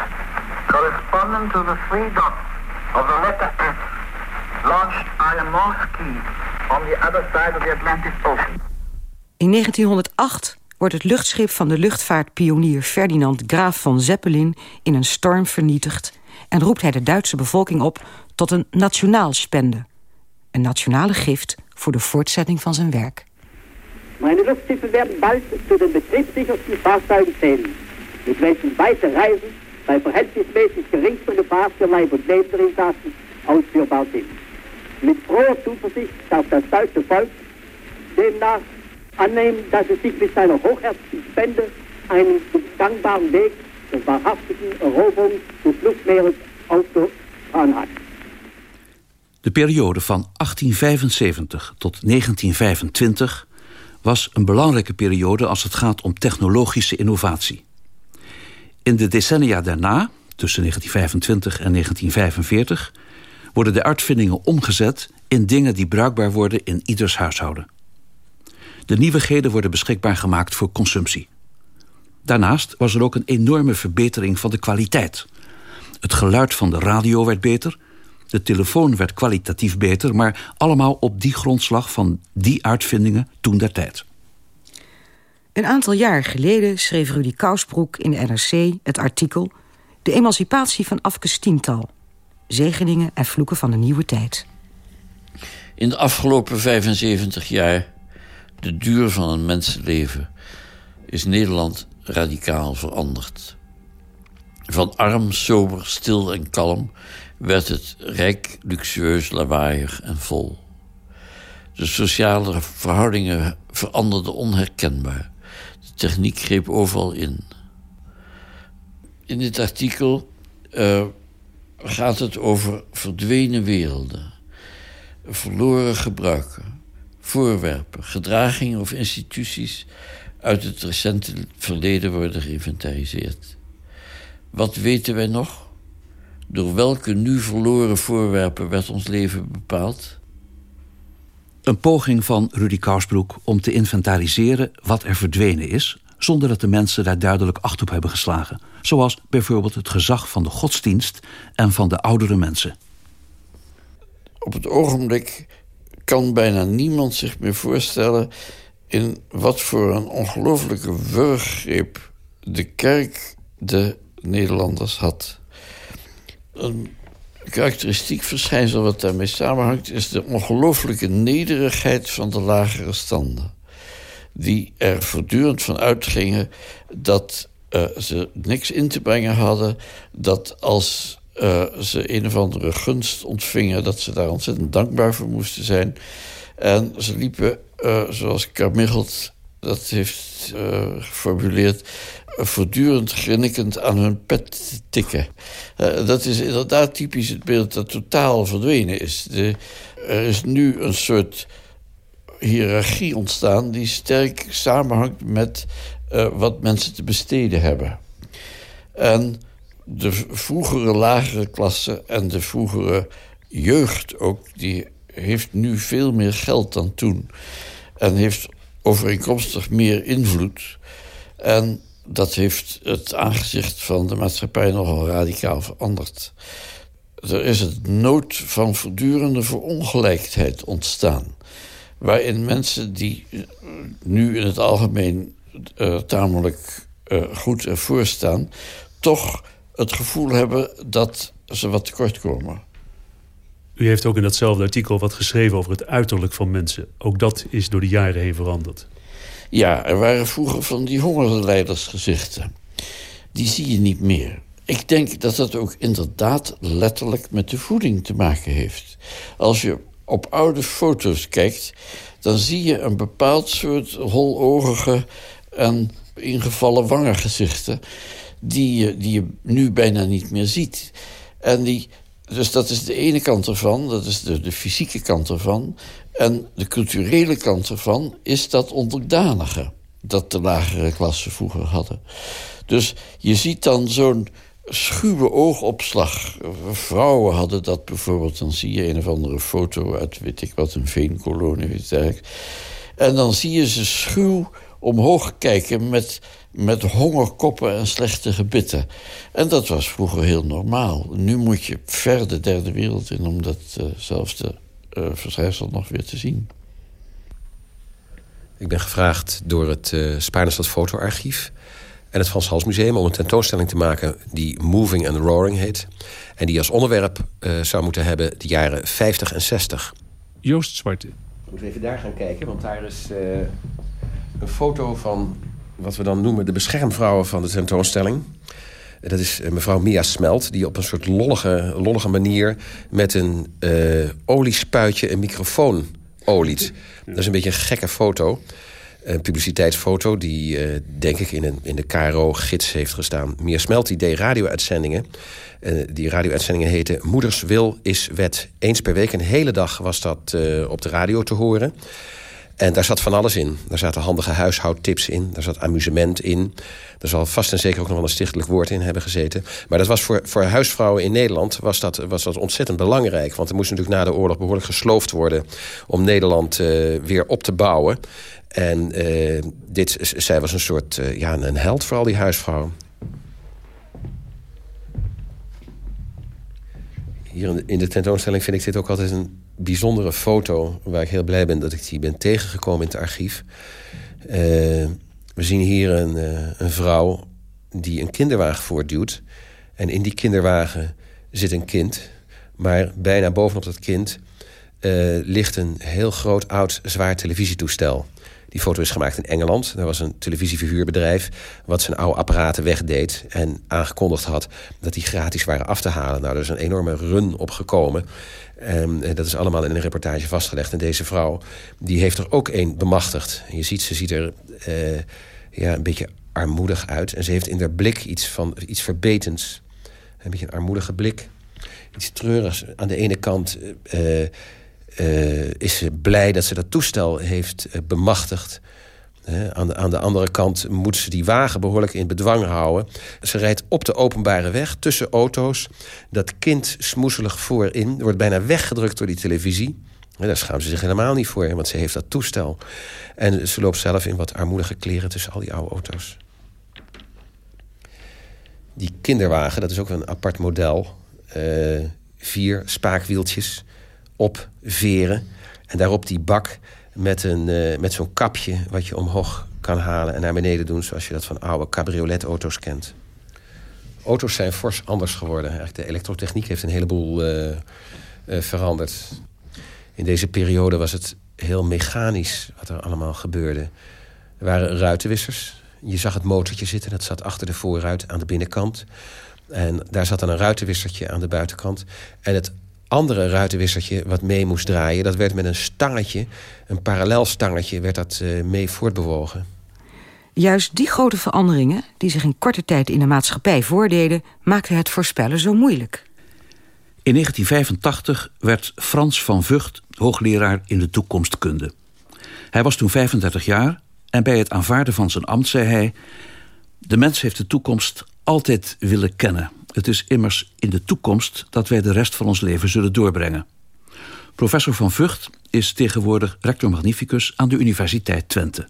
corresponding to the three dots of the letter S launched by a Morse key on the other side of the Atlantic Ocean. In 1908 wordt het luchtschip van de luchtvaartpionier Ferdinand Graaf von Zeppelin in een storm vernietigd en roept hij de Duitse bevolking op tot een nationaal spende. Een nationale gift voor de voortzetting van zijn werk. Meine Luftschiffe werden bald zu den betriebssichersten Fahrzeugen zählen, mit welchen weite Reisen bei verhältnismäßig geringster Gefahr und Leben der Insassen ausführbar sind. Mit froher Zuversicht darf das deutsche Volk demnach annehmen, dass es sich mit seiner hochherzigen Spende einen gangbaren Weg der wahrhaftigen Eroberung des Luftmeeres aufgetan hat. De periode van 1875 tot 1925 was een belangrijke periode als het gaat om technologische innovatie. In de decennia daarna, tussen 1925 en 1945, worden de uitvindingen omgezet in dingen die bruikbaar worden in ieders huishouden. De nieuwigheden worden beschikbaar gemaakt voor consumptie. Daarnaast was er ook een enorme verbetering van de kwaliteit. Het geluid van de radio werd beter, de telefoon werd kwalitatief beter... maar allemaal op die grondslag van die uitvindingen toen der tijd. Een aantal jaar geleden schreef Rudy Kousbroek in de NRC het artikel... De emancipatie van Afke Stiental. Zegeningen en vloeken van de nieuwe tijd. In de afgelopen 75 jaar, de duur van een mensenleven... is Nederland radicaal veranderd. Van arm, sober, stil en kalm werd het rijk, luxueus, lawaaiig en vol. De sociale verhoudingen veranderden onherkenbaar. De techniek greep overal in. In dit artikel uh, gaat het over verdwenen werelden, verloren gebruiken, voorwerpen, gedragingen of instituties uit het recente verleden worden geïnventariseerd. Wat weten wij nog? Door welke nu verloren voorwerpen werd ons leven bepaald? Een poging van Rudy Kousbroek om te inventariseren wat er verdwenen is, zonder dat de mensen daar duidelijk acht op hebben geslagen. Zoals bijvoorbeeld het gezag van de godsdienst en van de oudere mensen. Op het ogenblik kan bijna niemand zich meer voorstellen in wat voor een ongelofelijke wurggreep de kerk de Nederlanders had. Een karakteristiek verschijnsel wat daarmee samenhangt... is de ongelooflijke nederigheid van de lagere standen. Die er voortdurend van uitgingen dat uh, ze niks in te brengen hadden... dat als uh, ze een of andere gunst ontvingen... dat ze daar ontzettend dankbaar voor moesten zijn. En ze liepen, uh, zoals Carmichelt dat heeft geformuleerd voortdurend grinnikend aan hun pet tikken. Dat is inderdaad typisch het beeld dat totaal verdwenen is. De, er is nu een soort hiërarchie ontstaan... die sterk samenhangt met wat mensen te besteden hebben. En de vroegere lagere klasse en de vroegere jeugd ook... die heeft nu veel meer geld dan toen. En heeft overeenkomstig meer invloed. En dat heeft het aangezicht van de maatschappij nogal radicaal veranderd. Er is het nood van voortdurende verongelijkheid ontstaan. Waarin mensen die nu in het algemeen uh, tamelijk uh, goed ervoor staan... toch het gevoel hebben dat ze wat tekort komen. U heeft ook in datzelfde artikel wat geschreven over het uiterlijk van mensen. Ook dat is door de jaren heen veranderd. Ja, er waren vroeger van die hongerleidersgezichten. Die zie je niet meer. Ik denk dat dat ook inderdaad letterlijk met de voeding te maken heeft. Als je op oude foto's kijkt, dan zie je een bepaald soort hologige en ingevallen wangengezichten... Die je, die nu bijna niet meer ziet. En die, dus dat is de ene kant ervan, dat is de, de fysieke kant ervan. En de culturele kant ervan is dat onderdanige... dat de lagere klassen vroeger hadden. Dus je ziet dan zo'n schuwe oogopslag. Vrouwen hadden dat bijvoorbeeld. Dan zie je een of andere foto uit, weet ik wat, een veenkolonie. En dan zie je ze schuw omhoog kijken met, met hongerkoppen en slechte gebitten. En dat was vroeger heel normaal. Nu moet je ver de derde wereld in om datzelfde uh, verschijnsel nog weer te zien. Ik ben gevraagd door het uh, Spaardenstad Fotoarchief en het Frans Hals Museum... om een tentoonstelling te maken die Moving and Roaring heet... en die als onderwerp uh, zou moeten hebben de jaren 50 en 60. Joost Zwarte. Moeten we even daar gaan kijken, want daar is... Uh, een foto van wat we dan noemen de beschermvrouwen van de tentoonstelling. Dat is eh, mevrouw Mia Smelt, die op een soort lollige, lollige manier... met een uh, oliespuitje een microfoon oliet. Dat is een beetje een gekke foto. Een publiciteitsfoto die, uh, denk ik, in, een, in de KRO-gids heeft gestaan. Mia Smelt die deed radio-uitzendingen. Die radio-uitzendingen heten Moeders Wil is Wet. Eens per week, een hele dag was dat op de radio te horen. En daar zat van alles in. Daar zaten handige huishoudtips in. Daar zat amusement in. Er zal vast en zeker ook nog wel een stichtelijk woord in hebben gezeten. Maar dat was voor, voor huisvrouwen in Nederland was dat, was dat ontzettend belangrijk. Want er moest natuurlijk na de oorlog behoorlijk gesloofd worden... om Nederland uh, weer op te bouwen. En uh, dit, zij was een soort uh, ja, een held voor al die huisvrouwen. Hier in de tentoonstelling vind ik dit ook altijd een bijzondere foto... waar ik heel blij ben dat ik die ben tegengekomen in het archief. Uh, we zien hier een, uh, een vrouw die een kinderwagen voortduwt. En in die kinderwagen zit een kind. Maar bijna bovenop dat kind uh, ligt een heel groot, oud, zwaar televisietoestel. Die foto is gemaakt in Engeland. Er was een televisieverhuurbedrijf wat zijn oude apparaten wegdeed... en aangekondigd had dat die gratis waren af te halen. Nou, er is een enorme run opgekomen. Um, dat is allemaal in een reportage vastgelegd. En deze vrouw die heeft er ook een bemachtigd. Je ziet, ze ziet er uh, ja, een beetje armoedig uit. En ze heeft in haar blik iets, van, iets verbetends. Een beetje een armoedige blik. Iets treurigs. Aan de ene kant uh, uh, is ze blij dat ze dat toestel heeft bemachtigd. He, aan, de, aan de andere kant moet ze die wagen behoorlijk in bedwang houden. Ze rijdt op de openbare weg tussen auto's. Dat kind smoezelig voorin. Wordt bijna weggedrukt door die televisie. Daar schaamt ze zich helemaal niet voor, want ze heeft dat toestel. En ze loopt zelf in wat armoedige kleren tussen al die oude auto's. Die kinderwagen, dat is ook een apart model. Uh, vier spaakwieltjes op veren. En daarop die bak met, een, uh, met zo'n kapje wat je omhoog kan halen en naar beneden doen... zoals je dat van oude cabriolet-auto's kent. Auto's zijn fors anders geworden. Eigenlijk de elektrotechniek heeft een heleboel uh, uh, veranderd. In deze periode was het heel mechanisch wat er allemaal gebeurde. Er waren ruitenwissers. Je zag het motortje zitten, dat zat achter de voorruit aan de binnenkant. En daar zat dan een ruitenwissertje aan de buitenkant. En het andere ruitenwissertje wat mee moest draaien... dat werd met een stangetje, een parallel stangetje... werd dat uh, mee voortbewogen. Juist die grote veranderingen die zich in korte tijd in de maatschappij voordeden... maakten het voorspellen zo moeilijk. In 1985 werd Frans van Vught hoogleraar in de toekomstkunde. Hij was toen 35 jaar en bij het aanvaarden van zijn ambt zei hij... de mens heeft de toekomst altijd willen kennen. Het is immers in de toekomst dat wij de rest van ons leven zullen doorbrengen. Professor van Vught is tegenwoordig rector magnificus aan de Universiteit Twente.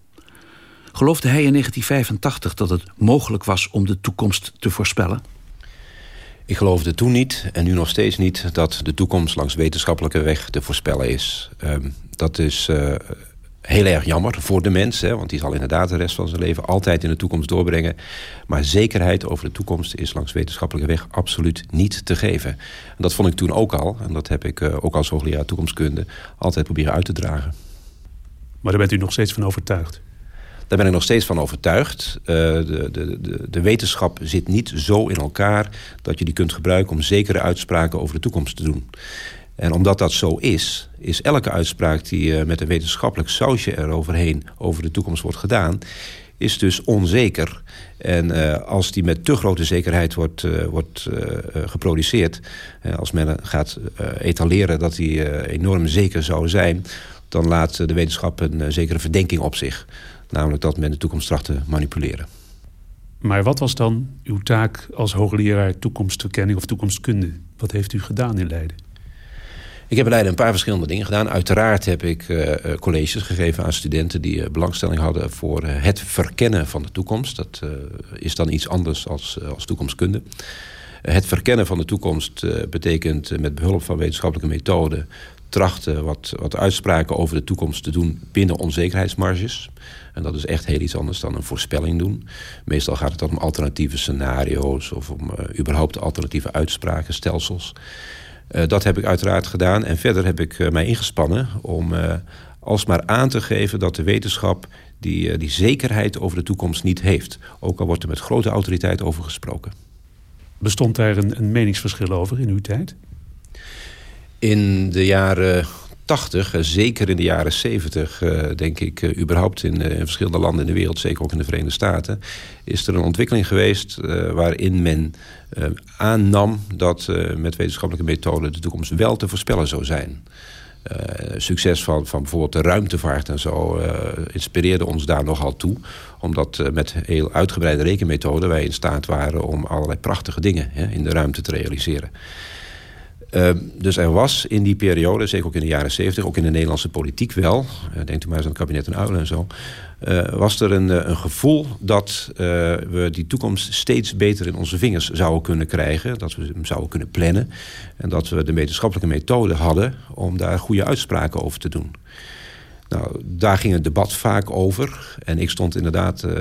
Geloofde hij in 1985 dat het mogelijk was om de toekomst te voorspellen? Ik geloofde toen niet en nu nog steeds niet dat de toekomst langs wetenschappelijke weg te voorspellen is. Um, dat is uh, heel erg jammer voor de mens, hè, want die zal inderdaad de rest van zijn leven altijd in de toekomst doorbrengen. Maar zekerheid over de toekomst is langs wetenschappelijke weg absoluut niet te geven. En dat vond ik toen ook al, en dat heb ik uh, ook als hoogleraar toekomstkunde altijd proberen uit te dragen. Maar daar bent u nog steeds van overtuigd? Daar ben ik nog steeds van overtuigd. Uh, de, de, de, de, wetenschap zit niet zo in elkaar dat je die kunt gebruiken om zekere uitspraken over de toekomst te doen. En omdat dat zo is, is elke uitspraak die uh, met een wetenschappelijk sausje eroverheen over de toekomst wordt gedaan, is dus onzeker. En uh, als die met te grote zekerheid wordt, uh, wordt geproduceerd... als men gaat etaleren dat die enorm zeker zou zijn... dan laat de wetenschap een zekere verdenking op zich. Namelijk dat men de toekomst tracht te manipuleren. Maar wat was dan uw taak als hoogleraar toekomstverkenning of toekomstkunde? Wat heeft u gedaan in Leiden? Ik heb in Leiden een paar verschillende dingen gedaan. Uiteraard heb ik uh, colleges gegeven aan studenten die uh, belangstelling hadden voor het verkennen van de toekomst. Dat is dan iets anders als, als toekomstkunde. het verkennen van de toekomst betekent met behulp van wetenschappelijke methoden trachten wat, wat uitspraken over de toekomst te doen binnen onzekerheidsmarges. En dat is echt heel iets anders dan een voorspelling doen. Meestal gaat het dan om alternatieve scenario's of om überhaupt alternatieve uitspraken, stelsels. Uh, dat heb ik uiteraard gedaan. En verder heb ik uh, mij ingespannen om alsmaar aan te geven dat de wetenschap die, die zekerheid over de toekomst niet heeft. Ook al wordt er met grote autoriteit over gesproken. Bestond daar een, een meningsverschil over in uw tijd? In de jaren 80, zeker in de jaren 70, denk ik, überhaupt in, verschillende landen in de wereld, zeker ook in de Verenigde Staten, is er een ontwikkeling geweest waarin men aannam dat met wetenschappelijke methoden de toekomst wel te voorspellen zou zijn. succes van, van bijvoorbeeld de ruimtevaart en zo inspireerde ons daar nogal toe. Omdat met heel uitgebreide rekenmethoden wij in staat waren om allerlei prachtige dingen hè, in de ruimte te realiseren. Uh, dus er was in die periode, zeker ook in de jaren zeventig... ook in de Nederlandse politiek wel... Uh, denkt u maar eens aan het kabinet en Uilen en zo... Uh, was er een, een gevoel dat we die toekomst steeds beter in onze vingers zouden kunnen krijgen. Dat we hem zouden kunnen plannen. En dat we de wetenschappelijke methode hadden om daar goede uitspraken over te doen. Nou, daar ging het debat vaak over. En ik stond inderdaad uh,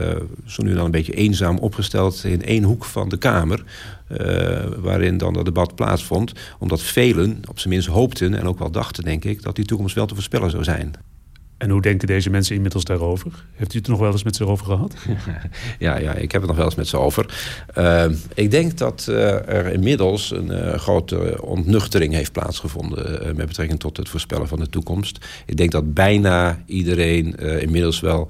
zo nu dan een beetje eenzaam opgesteld... in één hoek van de Kamer, uh, waarin dan dat debat plaatsvond. Omdat velen op zijn minst hoopten en ook wel dachten, denk ik... dat die toekomst wel te voorspellen zou zijn. En hoe denken deze mensen inmiddels daarover? Heeft u het nog wel eens met ze over gehad? *laughs* ja, ja, ik heb het nog wel eens met ze over. Uh, ik denk dat uh, er inmiddels een uh, grote ontnuchtering heeft plaatsgevonden... met betrekking tot het voorspellen van de toekomst. Ik denk dat bijna iedereen inmiddels wel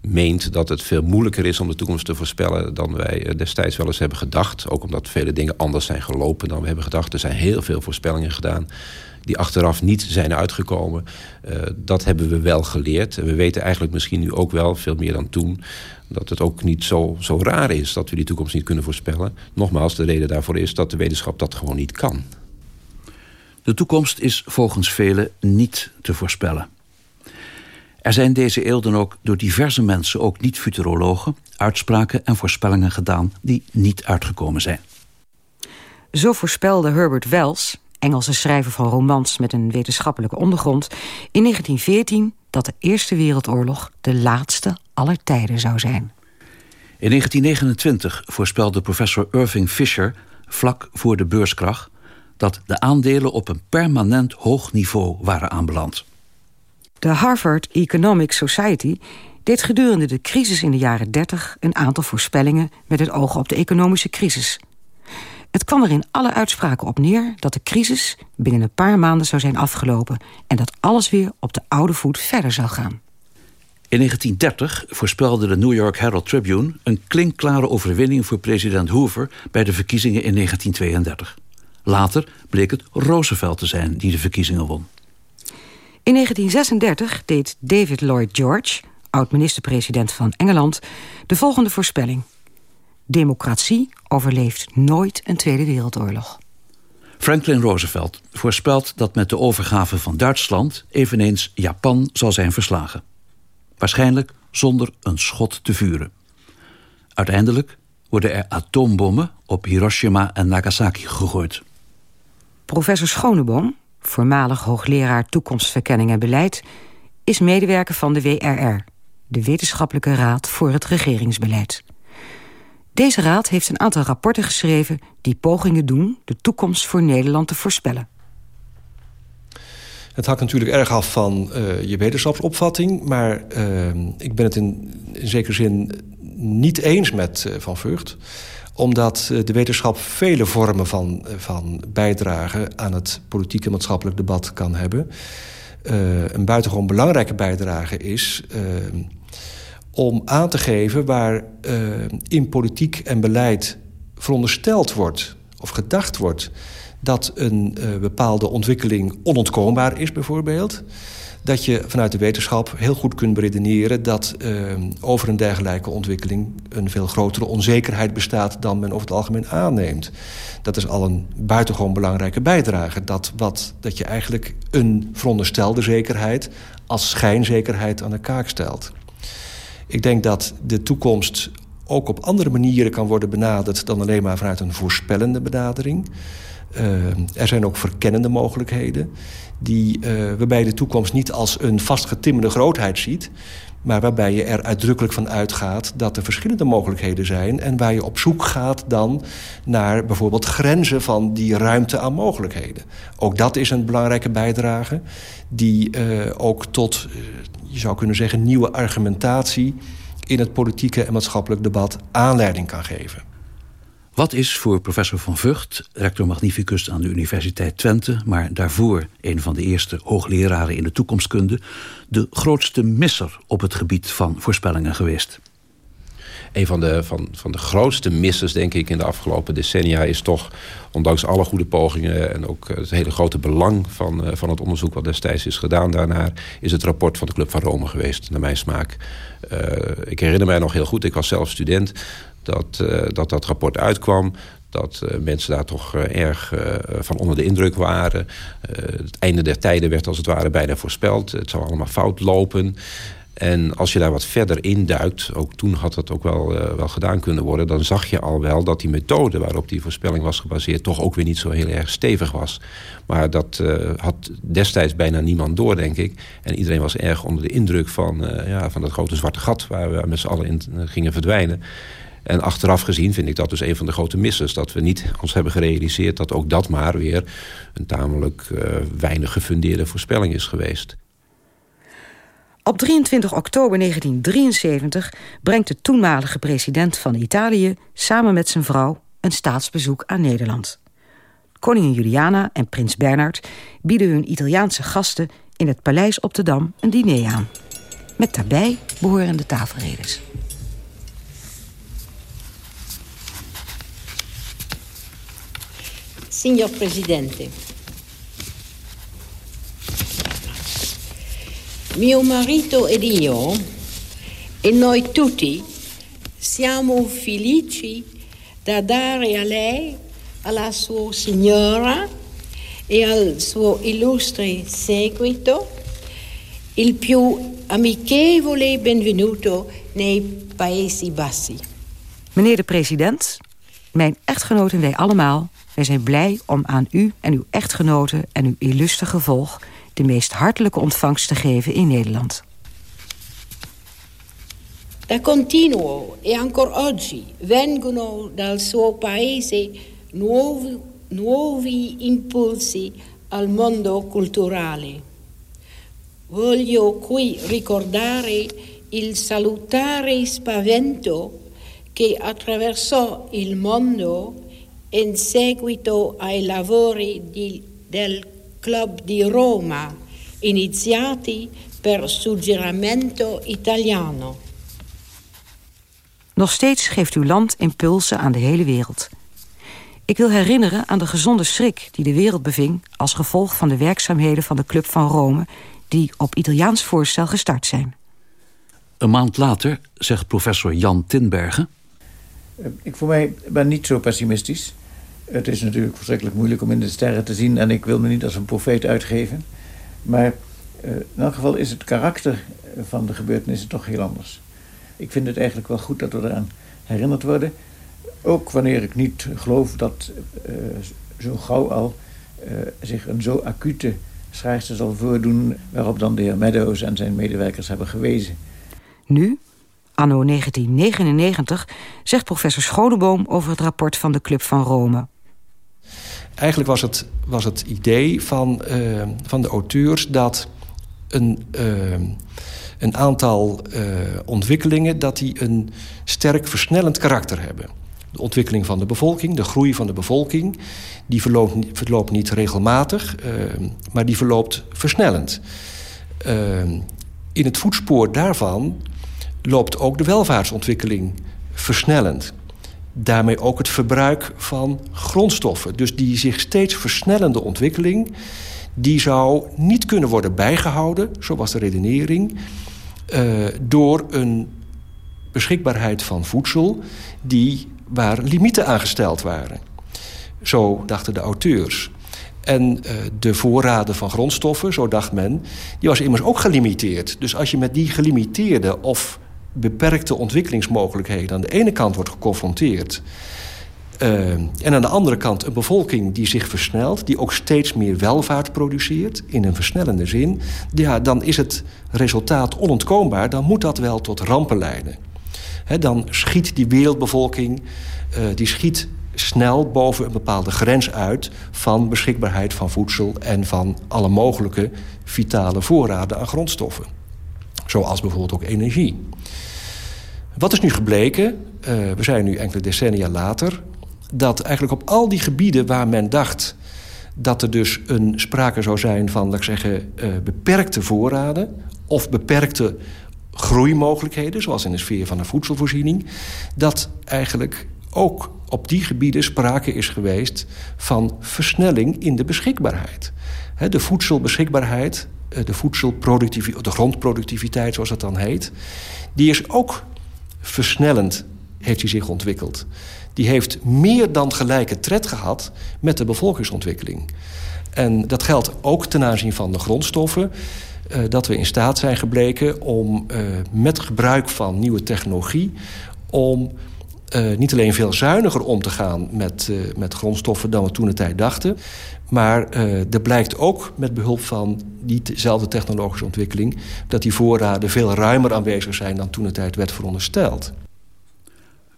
meent dat het veel moeilijker is om de toekomst te voorspellen... dan wij destijds wel eens hebben gedacht. Ook omdat vele dingen anders zijn gelopen dan we hebben gedacht. Er zijn heel veel voorspellingen gedaan die achteraf niet zijn uitgekomen. Uh, dat hebben we wel geleerd. En we weten eigenlijk misschien nu ook wel, veel meer dan toen... dat het ook niet zo, zo raar is dat we die toekomst niet kunnen voorspellen. Nogmaals, de reden daarvoor is dat de wetenschap dat gewoon niet kan. De toekomst is volgens velen niet te voorspellen. Er zijn deze eeuw dan ook door diverse mensen, ook niet-futurologen... uitspraken en voorspellingen gedaan die niet uitgekomen zijn. Zo voorspelde Herbert Wells Engelse schrijver van romans met een wetenschappelijke ondergrond... in 1914 dat de Eerste Wereldoorlog de laatste aller tijden zou zijn. In 1929 voorspelde professor Irving Fisher, vlak voor de beurskracht... dat de aandelen op een permanent hoog niveau waren aanbeland. De Harvard Economic Society deed gedurende de crisis in de jaren 30... een aantal voorspellingen met het oog op de economische crisis... Het kwam er in alle uitspraken op neer dat de crisis binnen een paar maanden zou zijn afgelopen... en dat alles weer op de oude voet verder zou gaan. In 1930 voorspelde de New York Herald Tribune... een klinkklare overwinning voor president Hoover... bij de verkiezingen in 1932. Later bleek het Roosevelt te zijn die de verkiezingen won. In 1936 deed David Lloyd George, oud-minister-president van Engeland... de volgende voorspelling. Democratie overleeft nooit een Tweede Wereldoorlog. Franklin Roosevelt voorspelt dat met de overgave van Duitsland... eveneens Japan zal zijn verslagen. Waarschijnlijk zonder een schot te vuren. Uiteindelijk worden er atoombommen op Hiroshima en Nagasaki gegooid. Professor Schoneboom, voormalig hoogleraar toekomstverkenning en beleid... is medewerker van de WRR, de Wetenschappelijke Raad voor het Regeringsbeleid. Deze raad heeft een aantal rapporten geschreven... die pogingen doen de toekomst voor Nederland te voorspellen. Het hangt natuurlijk erg af van uh, je wetenschapsopvatting... maar uh, ik ben het in, zekere zin niet eens met uh, Van Vught omdat de wetenschap vele vormen van, van bijdrage... aan het politieke en maatschappelijk debat kan hebben. een buitengewoon belangrijke bijdrage is om aan te geven waar uh, in politiek en beleid verondersteld wordt of gedacht wordt dat een uh, bepaalde ontwikkeling onontkoombaar is bijvoorbeeld. Dat je vanuit de wetenschap heel goed kunt beredeneren... dat uh, over een dergelijke ontwikkeling een veel grotere onzekerheid bestaat... dan men over het algemeen aanneemt. Dat is al een buitengewoon belangrijke bijdrage. Dat, wat, dat je eigenlijk een veronderstelde zekerheid als schijnzekerheid aan de kaak stelt. Ik denk dat de toekomst ook op andere manieren kan worden benaderd... dan alleen maar vanuit een voorspellende benadering. Uh, er zijn ook verkennende mogelijkheden... Die, uh, waarbij je de toekomst niet als een vastgetimmerde grootheid ziet... maar waarbij je er uitdrukkelijk van uitgaat dat er verschillende mogelijkheden zijn... en waar je op zoek gaat dan naar bijvoorbeeld grenzen van die ruimte aan mogelijkheden. Ook dat is een belangrijke bijdrage die uh, ook tot je zou kunnen zeggen, nieuwe argumentatie in het politieke en maatschappelijk debat aanleiding kan geven. Wat is voor professor Van Vught, rector magnificus aan de Universiteit Twente, maar daarvoor een van de eerste hoogleraren in de toekomstkunde, de grootste misser op het gebied van voorspellingen geweest? Een van de, van, van de grootste missers, denk ik, in de afgelopen decennia is toch, ondanks alle goede pogingen en ook het hele grote belang van, uh, van het onderzoek wat destijds is gedaan daarnaar, is het rapport van de Club van Rome geweest, naar mijn smaak. Uh, ik herinner mij nog heel goed, ik was zelf student, dat dat, dat rapport uitkwam dat mensen daar toch erg van onder de indruk waren. het einde der tijden werd als het ware bijna voorspeld. Het zou allemaal fout lopen. En als je daar wat verder induikt, ook toen had dat ook wel, uh, wel gedaan kunnen worden... dan zag je al wel dat die methode waarop die voorspelling was gebaseerd... toch ook weer niet zo heel erg stevig was. Maar dat uh, had destijds bijna niemand door, denk ik. En iedereen was erg onder de indruk van, uh, ja, van dat grote zwarte gat... waar we met z'n allen in gingen verdwijnen. En achteraf gezien vind ik dat dus een van de grote missers. Dat we niet ons hebben gerealiseerd dat ook dat maar weer... een tamelijk weinig gefundeerde voorspelling is geweest. Op 23 oktober 1973 brengt de toenmalige president van Italië... samen met zijn vrouw een staatsbezoek aan Nederland. Koningin Juliana en prins Bernhard bieden hun Italiaanse gasten... in het paleis op de Dam een diner aan. Met daarbij behorende tafelredens. Signor Presidente... Mio marito ed io, e noi tutti, siamo felici da dare a lei, alla sua signora e al suo illustre seguito il più amichevole benvenuto nei Paesi Bassi. Meneer de president, mijn echtgenoot en wij allemaal... wij zijn blij om aan u en uw echtgenoten en uw illustre gevolg de meest hartelijke ontvangst te geven in Nederland. Da continuo e ancora oggi vengono dal suo paese nuovi, nuovi impulsi al mondo culturale. Voglio qui ricordare il salutare spavento che attraversò il mondo in seguito ai lavori di, del Club di Roma, iniziati per suggerimento italiano. Nog steeds geeft uw land impulsen aan de hele wereld. Ik wil herinneren aan de gezonde schrik die de wereld beving... als gevolg van de werkzaamheden van de Club van Rome... die op Italiaans voorstel gestart zijn. Een maand later zegt professor Jan Tinbergen... Ik voor mij ben niet zo pessimistisch. Het is natuurlijk verschrikkelijk moeilijk om in de sterren te zien... en ik wil me niet als een profeet uitgeven. Maar uh, in elk geval is het karakter van de gebeurtenissen toch heel anders. Ik vind het eigenlijk wel goed dat we eraan herinnerd worden. Ook wanneer ik niet geloof dat uh, zo gauw al uh, zich een zo acute schaarste zal voordoen... waarop dan de heer Meadows en zijn medewerkers hebben gewezen. Nu, anno 1999, zegt professor Schoneboom over het rapport van de Club van Rome. Eigenlijk was het, was het idee van, uh, van de auteurs dat een, uh, een aantal uh, ontwikkelingen... dat die een sterk versnellend karakter hebben. De ontwikkeling van de bevolking, de groei van de bevolking... die verloopt, verloopt niet regelmatig, maar die verloopt versnellend. in het voetspoor daarvan loopt ook de welvaartsontwikkeling versnellend daarmee ook het verbruik van grondstoffen. Dus die zich steeds versnellende ontwikkeling... die zou niet kunnen worden bijgehouden, zo was de redenering... Uh, door een beschikbaarheid van voedsel... Die, waar limieten aangesteld waren. Zo dachten de auteurs. En uh, de voorraden van grondstoffen, zo dacht men... die was immers ook gelimiteerd. Dus als je met die gelimiteerde of beperkte ontwikkelingsmogelijkheden aan de ene kant wordt geconfronteerd. Uh, en aan de andere kant een bevolking die zich versnelt, die ook steeds meer welvaart produceert, in een versnellende zin, ja, dan is het resultaat onontkoombaar, dan moet dat wel tot rampen leiden. Dan schiet die wereldbevolking, uh, die schiet snel boven een bepaalde grens uit van beschikbaarheid van voedsel en van alle mogelijke vitale voorraden aan grondstoffen. Zoals bijvoorbeeld ook energie. Wat is nu gebleken, uh, we zijn nu enkele decennia later... dat eigenlijk op al die gebieden waar men dacht dat er dus een sprake zou zijn van, laat ik zeggen, uh, beperkte voorraden of beperkte groeimogelijkheden, zoals in de sfeer van de voedselvoorziening, dat eigenlijk ook op die gebieden sprake is geweest van versnelling in de beschikbaarheid. De voedselbeschikbaarheid, eh, de voedselproductiviteit, de grondproductiviteit zoals dat dan heet, die is ook versnellend, heeft die zich ontwikkeld. Die heeft meer dan gelijke tred gehad met de bevolkingsontwikkeling. En dat geldt ook ten aanzien van de grondstoffen. Uh, dat we in staat zijn gebleken om uh, met gebruik van nieuwe technologie... om uh, niet alleen veel zuiniger om te gaan met, met grondstoffen dan we toen de tijd dachten... maar er blijkt ook met behulp van diezelfde technologische ontwikkeling... dat die voorraden veel ruimer aanwezig zijn dan toen de tijd werd verondersteld.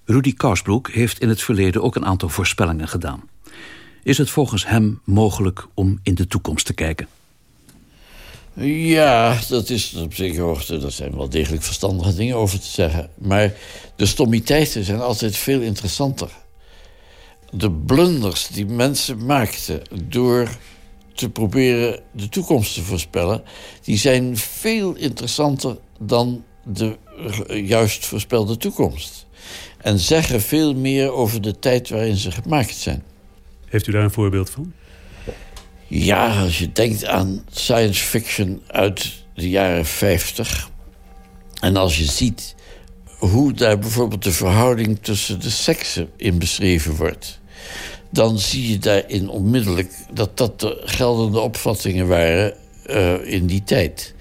Rudy Kousbroek heeft in het verleden ook een aantal voorspellingen gedaan. Is het volgens hem mogelijk om in de toekomst te kijken? Ja, dat is op zekere hoogte. Dat zijn wel degelijk verstandige dingen over te zeggen. Maar de stommiteiten zijn altijd veel interessanter. De blunders die mensen maakten door te proberen de toekomst te voorspellen... die zijn veel interessanter dan de juist voorspelde toekomst. En zeggen veel meer over de tijd waarin ze gemaakt zijn. Heeft u daar een voorbeeld van? Ja, als je denkt aan science fiction uit de jaren 50... en als je ziet hoe daar bijvoorbeeld de verhouding tussen de seksen in beschreven wordt... dan zie je daarin onmiddellijk dat dat de geldende opvattingen waren uh, in die tijd.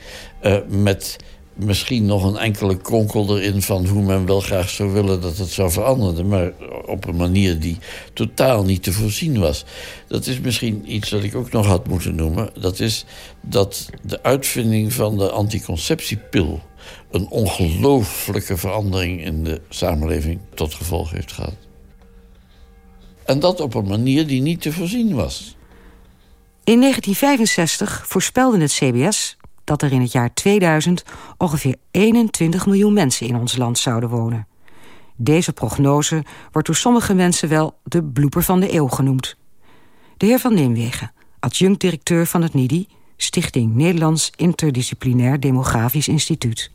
Uh, met misschien nog een enkele kronkel erin van hoe men wel graag zou willen dat het zou veranderen. Maar op een manier die totaal niet te voorzien was. Dat is misschien iets dat ik ook nog had moeten noemen. Dat is dat de uitvinding van de anticonceptiepil een ongelooflijke verandering in de samenleving tot gevolg heeft gehad. En dat op een manier die niet te voorzien was. In 1965 voorspelde het CBS dat er in het jaar 2000 ongeveer 21 miljoen mensen in ons land zouden wonen. Deze prognose wordt door sommige mensen wel de bloeper van de eeuw genoemd. De heer Van Nimwegen, adjunct-directeur van het NIDI... Stichting Nederlands Interdisciplinair Demografisch Instituut.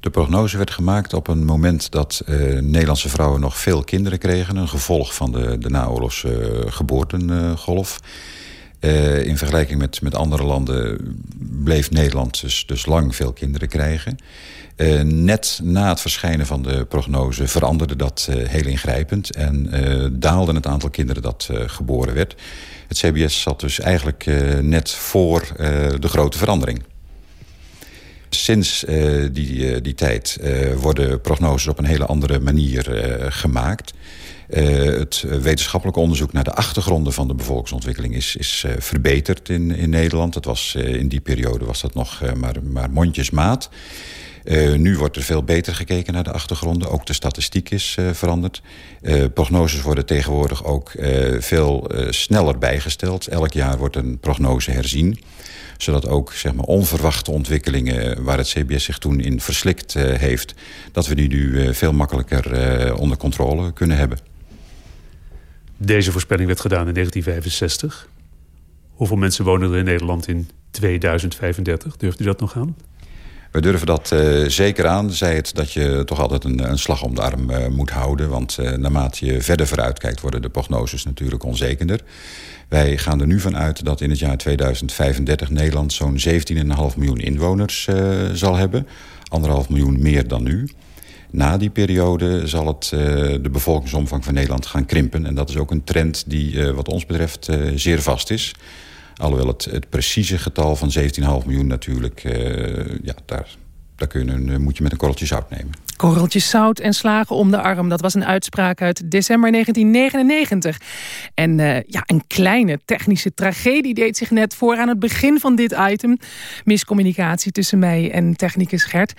De prognose werd gemaakt op een moment dat uh, Nederlandse vrouwen nog veel kinderen kregen. Een gevolg van de, de naoorlogse uh, geboortengolf. In vergelijking met, met andere landen bleef Nederland dus, dus lang veel kinderen krijgen. Uh, net na het verschijnen van de prognose veranderde dat uh, heel ingrijpend... en daalde het aantal kinderen dat geboren werd. Het CBS zat dus eigenlijk net voor de grote verandering. Sinds die, die tijd worden prognoses op een hele andere manier gemaakt... Uh, het wetenschappelijk onderzoek naar de achtergronden van de bevolkingsontwikkeling is, is uh, verbeterd in, in Nederland. Dat was, in die periode was dat nog maar, maar mondjesmaat. nu wordt er veel beter gekeken naar de achtergronden. Ook de statistiek is veranderd. prognoses worden tegenwoordig ook veel sneller bijgesteld. Elk jaar wordt een prognose herzien zodat ook zeg maar, onverwachte ontwikkelingen... waar het CBS zich toen in verslikt heeft... dat we die nu veel makkelijker onder controle kunnen hebben. Deze voorspelling werd gedaan in 1965. Hoeveel mensen wonen er in Nederland in 2035? Durft u dat nog aan? We durven dat uh, zeker aan. Zij het dat je toch altijd een, een slag om de arm uh, moet houden. Want uh, naarmate je verder vooruit kijkt... worden de prognoses natuurlijk onzekerder. Wij gaan er nu van uit dat in het jaar 2035 Nederland... zo'n 17,5 miljoen inwoners zal hebben. Anderhalf miljoen meer dan nu. Na die periode zal het, uh, de bevolkingsomvang van Nederland gaan krimpen. En dat is ook een trend die uh, wat ons betreft uh, zeer vast is. Alhoewel het, het precieze getal van 17,5 miljoen natuurlijk... ja, daar, daar kun je een, moet je met een korreltje zout nemen. Korreltjes zout en slagen om de arm. Dat was een uitspraak uit december 1999. En ja, een kleine technische tragedie deed zich net voor aan het begin van dit item. Miscommunicatie tussen mij en technicus Gert.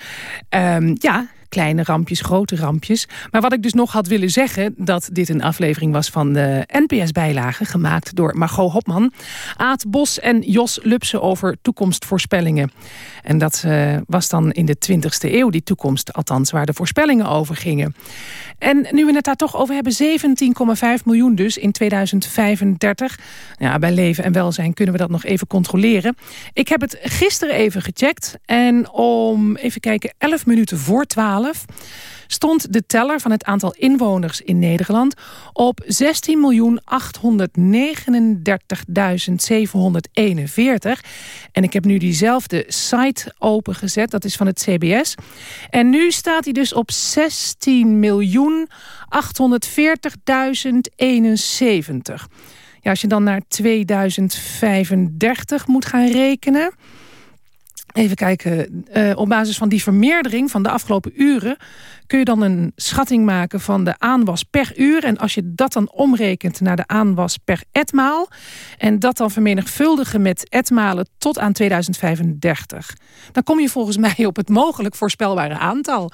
Um, ja, Kleine rampjes, grote rampjes. Maar wat ik dus nog had willen zeggen... dat dit een aflevering was van de NPS-bijlage... gemaakt door Margot Hopman, Aad Bos en Jos Lupse over toekomstvoorspellingen. En dat uh, was dan in de 20e eeuw, die toekomst. Althans, waar de voorspellingen over gingen. En nu we het daar toch over hebben, 17,5 miljoen dus in 2035. Ja, bij leven en welzijn kunnen we dat nog even controleren. Ik heb het gisteren even gecheckt. En om, even kijken, 11 minuten voor 12 stond de teller van het aantal inwoners in Nederland op 16.839.741. En ik heb nu diezelfde site opengezet, dat is van het CBS. En nu staat hij dus op 16.840.071. Ja, als je dan naar 2035 moet gaan rekenen... Even kijken, uh, op basis van die vermeerdering van de afgelopen uren... kun je dan een schatting maken van de aanwas per uur. En als je dat dan omrekent naar de aanwas per etmaal... en dat dan vermenigvuldigen met etmalen tot aan 2035... dan kom je volgens mij op het mogelijk voorspelbare aantal.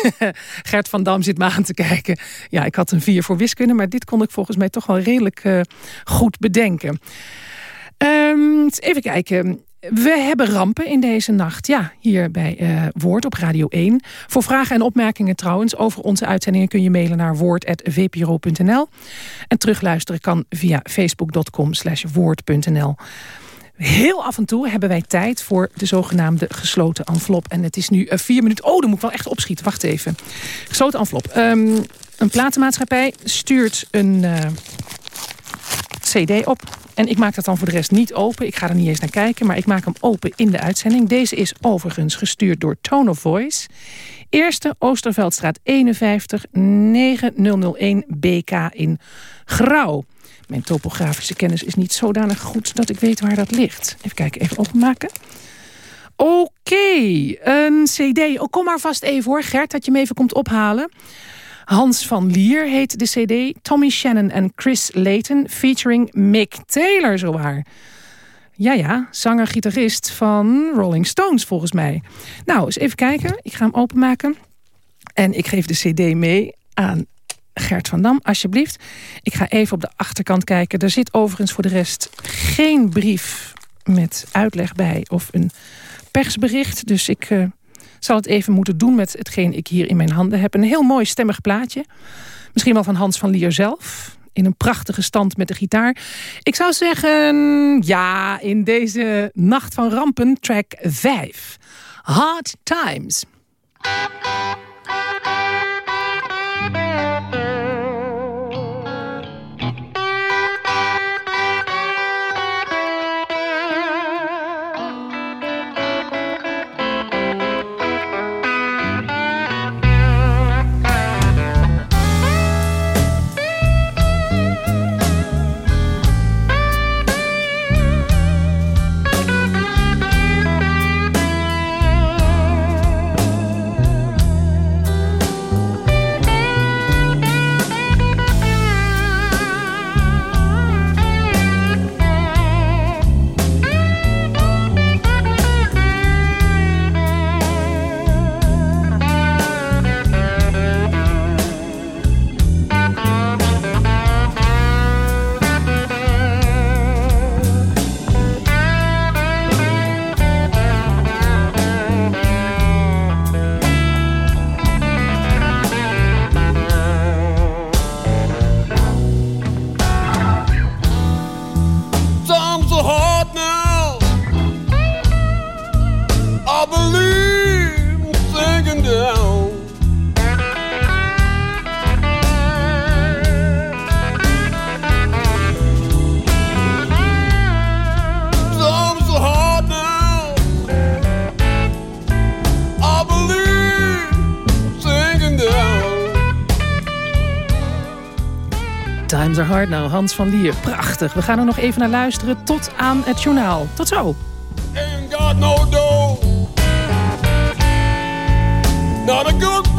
*laughs* Gert van Dam zit me aan te kijken. Ja, ik had een vier voor wiskunde... maar dit kon ik volgens mij toch wel redelijk uh, goed bedenken. Um, even kijken. We hebben rampen in deze nacht. Ja, hier bij uh, Woord op Radio 1. Voor vragen en opmerkingen trouwens over onze uitzendingen... kun je mailen naar woord.vpro.nl. En terugluisteren kan via facebook.com slash woord.nl. Heel af en toe hebben wij tijd voor de zogenaamde gesloten envelop. En het is nu uh, vier minuten... Oh, dan moet ik wel echt opschieten. Wacht even. Gesloten envelop. Um, een platenmaatschappij stuurt een uh, cd op en ik maak dat dan voor de rest niet open. Ik ga er niet eens naar kijken, maar ik maak hem open in de uitzending. Deze is overigens gestuurd door Tone of Voice. Eerste Oosterveldstraat 51 9001 BK in Grauw. Mijn topografische kennis is niet zodanig goed dat ik weet waar dat ligt. Even kijken, even openmaken. Oké, een cd. Oh, kom maar vast even hoor, Gert, dat je hem even komt ophalen. Hans van Lier heet de cd. Tommy Shannon en Chris Layton featuring Mick Taylor zowaar. Ja, ja, zanger-gitarist van Rolling Stones volgens mij. Nou, eens even kijken. Ik ga hem openmaken. En ik geef de cd mee aan Gert van Dam, alsjeblieft. Ik ga even op de achterkant kijken. Er zit overigens voor de rest geen brief met uitleg bij... of een persbericht. Dus ik... Uh, zal het even moeten doen met hetgeen ik hier in mijn handen heb. Een heel mooi stemmig plaatje. Misschien wel van Hans van Lier zelf. In een prachtige stand met de gitaar. Ik zou zeggen, ja, in deze Nacht van Rampen, track 5. Hard Times. Hard now, Hans van Lier. Prachtig. We gaan er nog even naar luisteren tot aan het journaal. Tot zo. Ain't got no dough. Not a good